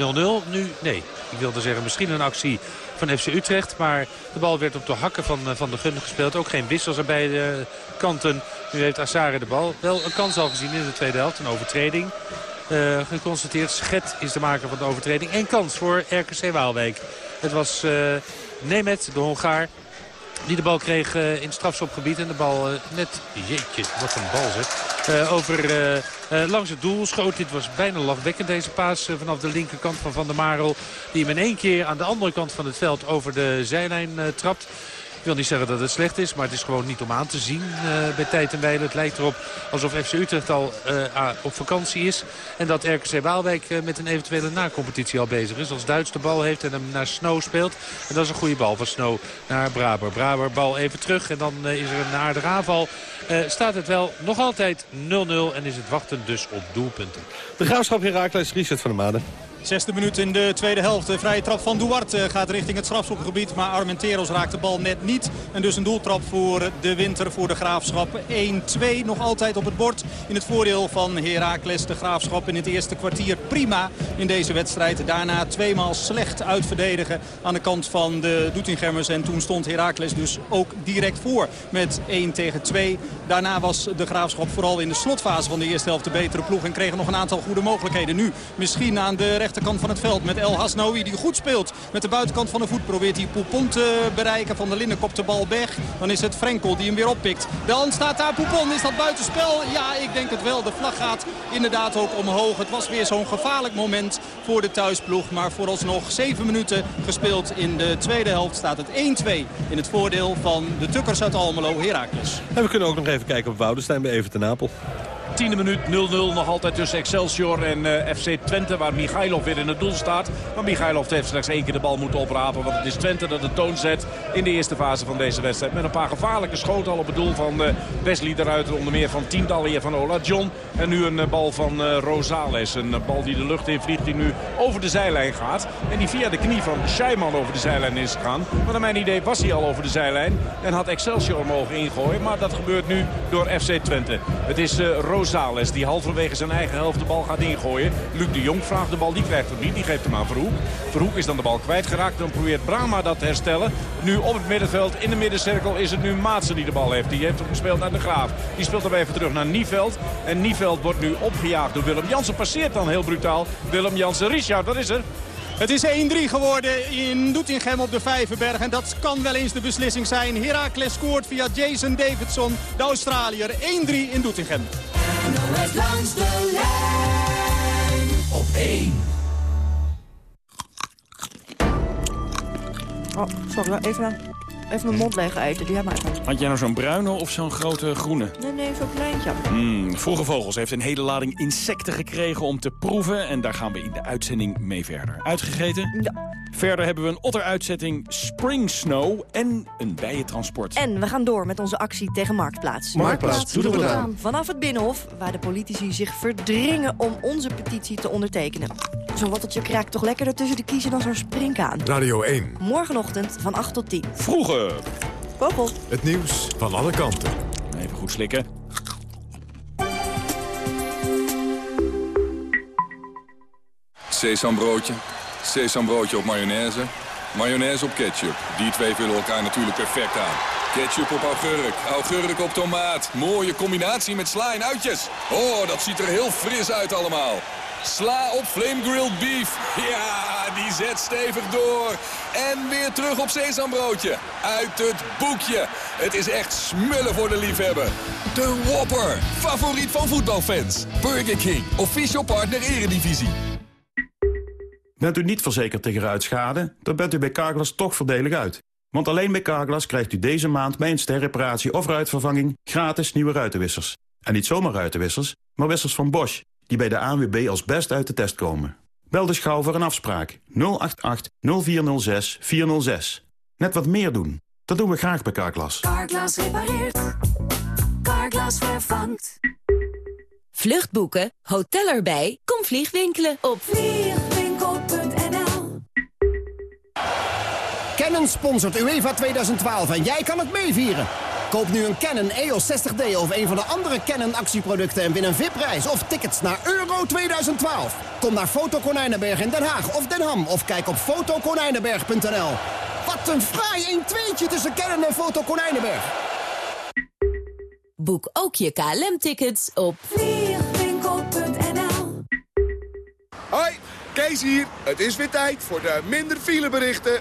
Nu, nee, ik wilde zeggen misschien een actie van FC Utrecht. Maar de bal werd op de hakken van, eh, van de Gun gespeeld. Ook geen wissels aan beide kanten. Nu heeft Assare de bal. Wel een kans al gezien in de tweede helft. Een overtreding. Eh, geconstateerd. Schet is de maker van de overtreding. En kans voor RKC Waalwijk. Het was eh Nemet, de Hongaar. Die de bal kreeg in het strafschopgebied. En de bal net, jeetje, wat een bal zeg. Eh, over eh, eh, langs het doel schoot. Dit was bijna lachwekkend deze paas vanaf de linkerkant van Van der Marel. Die hem in één keer aan de andere kant van het veld over de zijlijn trapt. Ik wil niet zeggen dat het slecht is, maar het is gewoon niet om aan te zien eh, bij tijd en wijle. Het lijkt erop alsof FC Utrecht al eh, op vakantie is. En dat RKC Waalwijk eh, met een eventuele nacompetitie al bezig is. Als Duits de bal heeft en hem naar Snow speelt. En dat is een goede bal van Snow naar Braber. Braber bal even terug en dan is er een aardige aanval. Staat het wel nog altijd 0-0 en is het wachten dus op doelpunten. De Graafschap Herakles, Richard van der Maden. Zesde minuut in de tweede helft. De vrije trap van Duarte gaat richting het strafschopgebied. Maar Armenteros raakt de bal net niet. En dus een doeltrap voor de winter voor de Graafschap. 1-2 nog altijd op het bord. In het voordeel van Heracles. De Graafschap in het eerste kwartier prima in deze wedstrijd. Daarna tweemaal slecht uitverdedigen aan de kant van de Doetinchemmers. En toen stond Heracles dus ook direct voor met 1 tegen 2. Daarna was de Graafschap vooral in de slotfase van de eerste helft de betere ploeg. En kregen nog een aantal goede mogelijkheden. Nu misschien aan de rechterkant van het veld met El Hasnaoui die goed speelt. Met de buitenkant van de voet probeert hij Poupon te bereiken. Van de Linden kopt de bal weg. Dan is het Frenkel die hem weer oppikt. Dan staat daar Poupon. Is dat buitenspel? Ja, ik denk het wel. De vlag gaat inderdaad ook omhoog. Het was weer zo'n gevaarlijk moment voor de thuisploeg. Maar vooralsnog 7 minuten gespeeld in de tweede helft staat het 1-2 in het voordeel van de Tukkers uit Almelo, Heracles. En we kunnen ook nog even kijken op Woudenstein bij Even ten Napel. Tiende minuut 0-0 nog altijd tussen Excelsior en eh, FC Twente. Waar Michailov weer in het doel staat. Maar Michailov heeft straks één keer de bal moeten oprapen. Want het is Twente dat de toon zet in de eerste fase van deze wedstrijd. Met een paar gevaarlijke schoten al op het doel van eh, Wesley de Ruiter. Onder meer van Tiendallier van Ola John. En nu een eh, bal van Rosales. Een bal die de lucht in vliegt die nu over de zijlijn gaat. En die via de knie van Scheiman over de zijlijn is gegaan. Maar naar mijn idee was hij al over de zijlijn. En had Excelsior mogen ingooien. Maar dat gebeurt nu door FC Twente. Het is eh, Rosales die halverwege zijn eigen helft de bal gaat ingooien. Luc de Jong vraagt de bal, die krijgt hem niet. Die geeft hem aan Verhoek. Verhoek is dan de bal kwijtgeraakt. Dan probeert Brama dat te herstellen. Nu op het middenveld, in de middencirkel, is het nu Maatsen die de bal heeft. Die heeft hem gespeeld naar de Graaf. Die speelt hem even terug naar Nieveld. En Nieveld wordt nu opgejaagd door Willem Jansen. Passeert dan heel brutaal. Willem Jansen, Richard, wat is er? Het is 1-3 geworden in Doetinchem op de Vijverberg. En dat kan wel eens de beslissing zijn. Heracles scoort via Jason Davidson, de Australiër. 1-3 in Doetinchem. NOS langs de lijn op 1. Oh, sorry, even, even mijn mond leeg eten. Die hebben maar. Had jij nou zo'n bruine of zo'n grote groene? Nee, nee, zo'n kleintje. Hmm, Vroege Vogels heeft een hele lading insecten gekregen om te proeven. En daar gaan we in de uitzending mee verder. Uitgegeten? Ja. Verder hebben we een otteruitzetting Spring Snow en een bijentransport. En we gaan door met onze actie tegen Marktplaats. Marktplaats, doe er wat aan. Vanaf het Binnenhof, waar de politici zich verdringen om onze petitie te ondertekenen. Zo'n watteltje kraakt toch lekkerder tussen de kiezen dan zo'n springkaan. Radio 1. Morgenochtend van 8 tot 10. Vogel. Het nieuws van alle kanten. Even goed slikken. Sesambroodje, sesambroodje op mayonaise, mayonaise op ketchup. Die twee vullen elkaar natuurlijk perfect aan. Ketchup op augurk, augurk op tomaat. Mooie combinatie met sla en uitjes. Oh, dat ziet er heel fris uit allemaal. Sla op flame grilled beef. Ja, die zet stevig door. En weer terug op sesambroodje. Uit het boekje. Het is echt smullen voor de liefhebber. De Whopper. Favoriet van voetbalfans. Burger King. Official partner Eredivisie. Bent u niet verzekerd tegen ruitschade? Dan bent u bij Carglass toch voordelig uit. Want alleen bij Carglass krijgt u deze maand bij een sterreparatie of ruitvervanging gratis nieuwe ruitenwissers. En niet zomaar ruitenwissers, maar wissers van Bosch, die bij de ANWB als best uit de test komen. Bel dus gauw voor een afspraak 088 0406 406. Net wat meer doen. Dat doen we graag bij Carglass. Carglass repareert. Carglass vervangt. Vluchtboeken, hotel erbij, kom vliegwinkelen op vliegwinkel.nl Canon sponsort UEFA 2012 en jij kan het meevieren. Koop nu een Canon EOS 60D of een van de andere Canon actieproducten... en win een VIP-reis of tickets naar Euro 2012. Kom naar Foto Konijnenberg in Den Haag of Den Ham... of kijk op fotokonijnenberg.nl. Wat een fraai 1-2'tje tussen Canon en Foto Konijnenberg. Boek ook je KLM-tickets op vliegwinkel.nl Hoi, Kees hier. Het is weer tijd voor de minder fileberichten.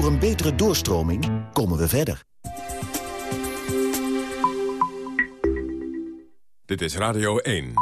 Door een betere doorstroming komen we verder. Dit is Radio 1.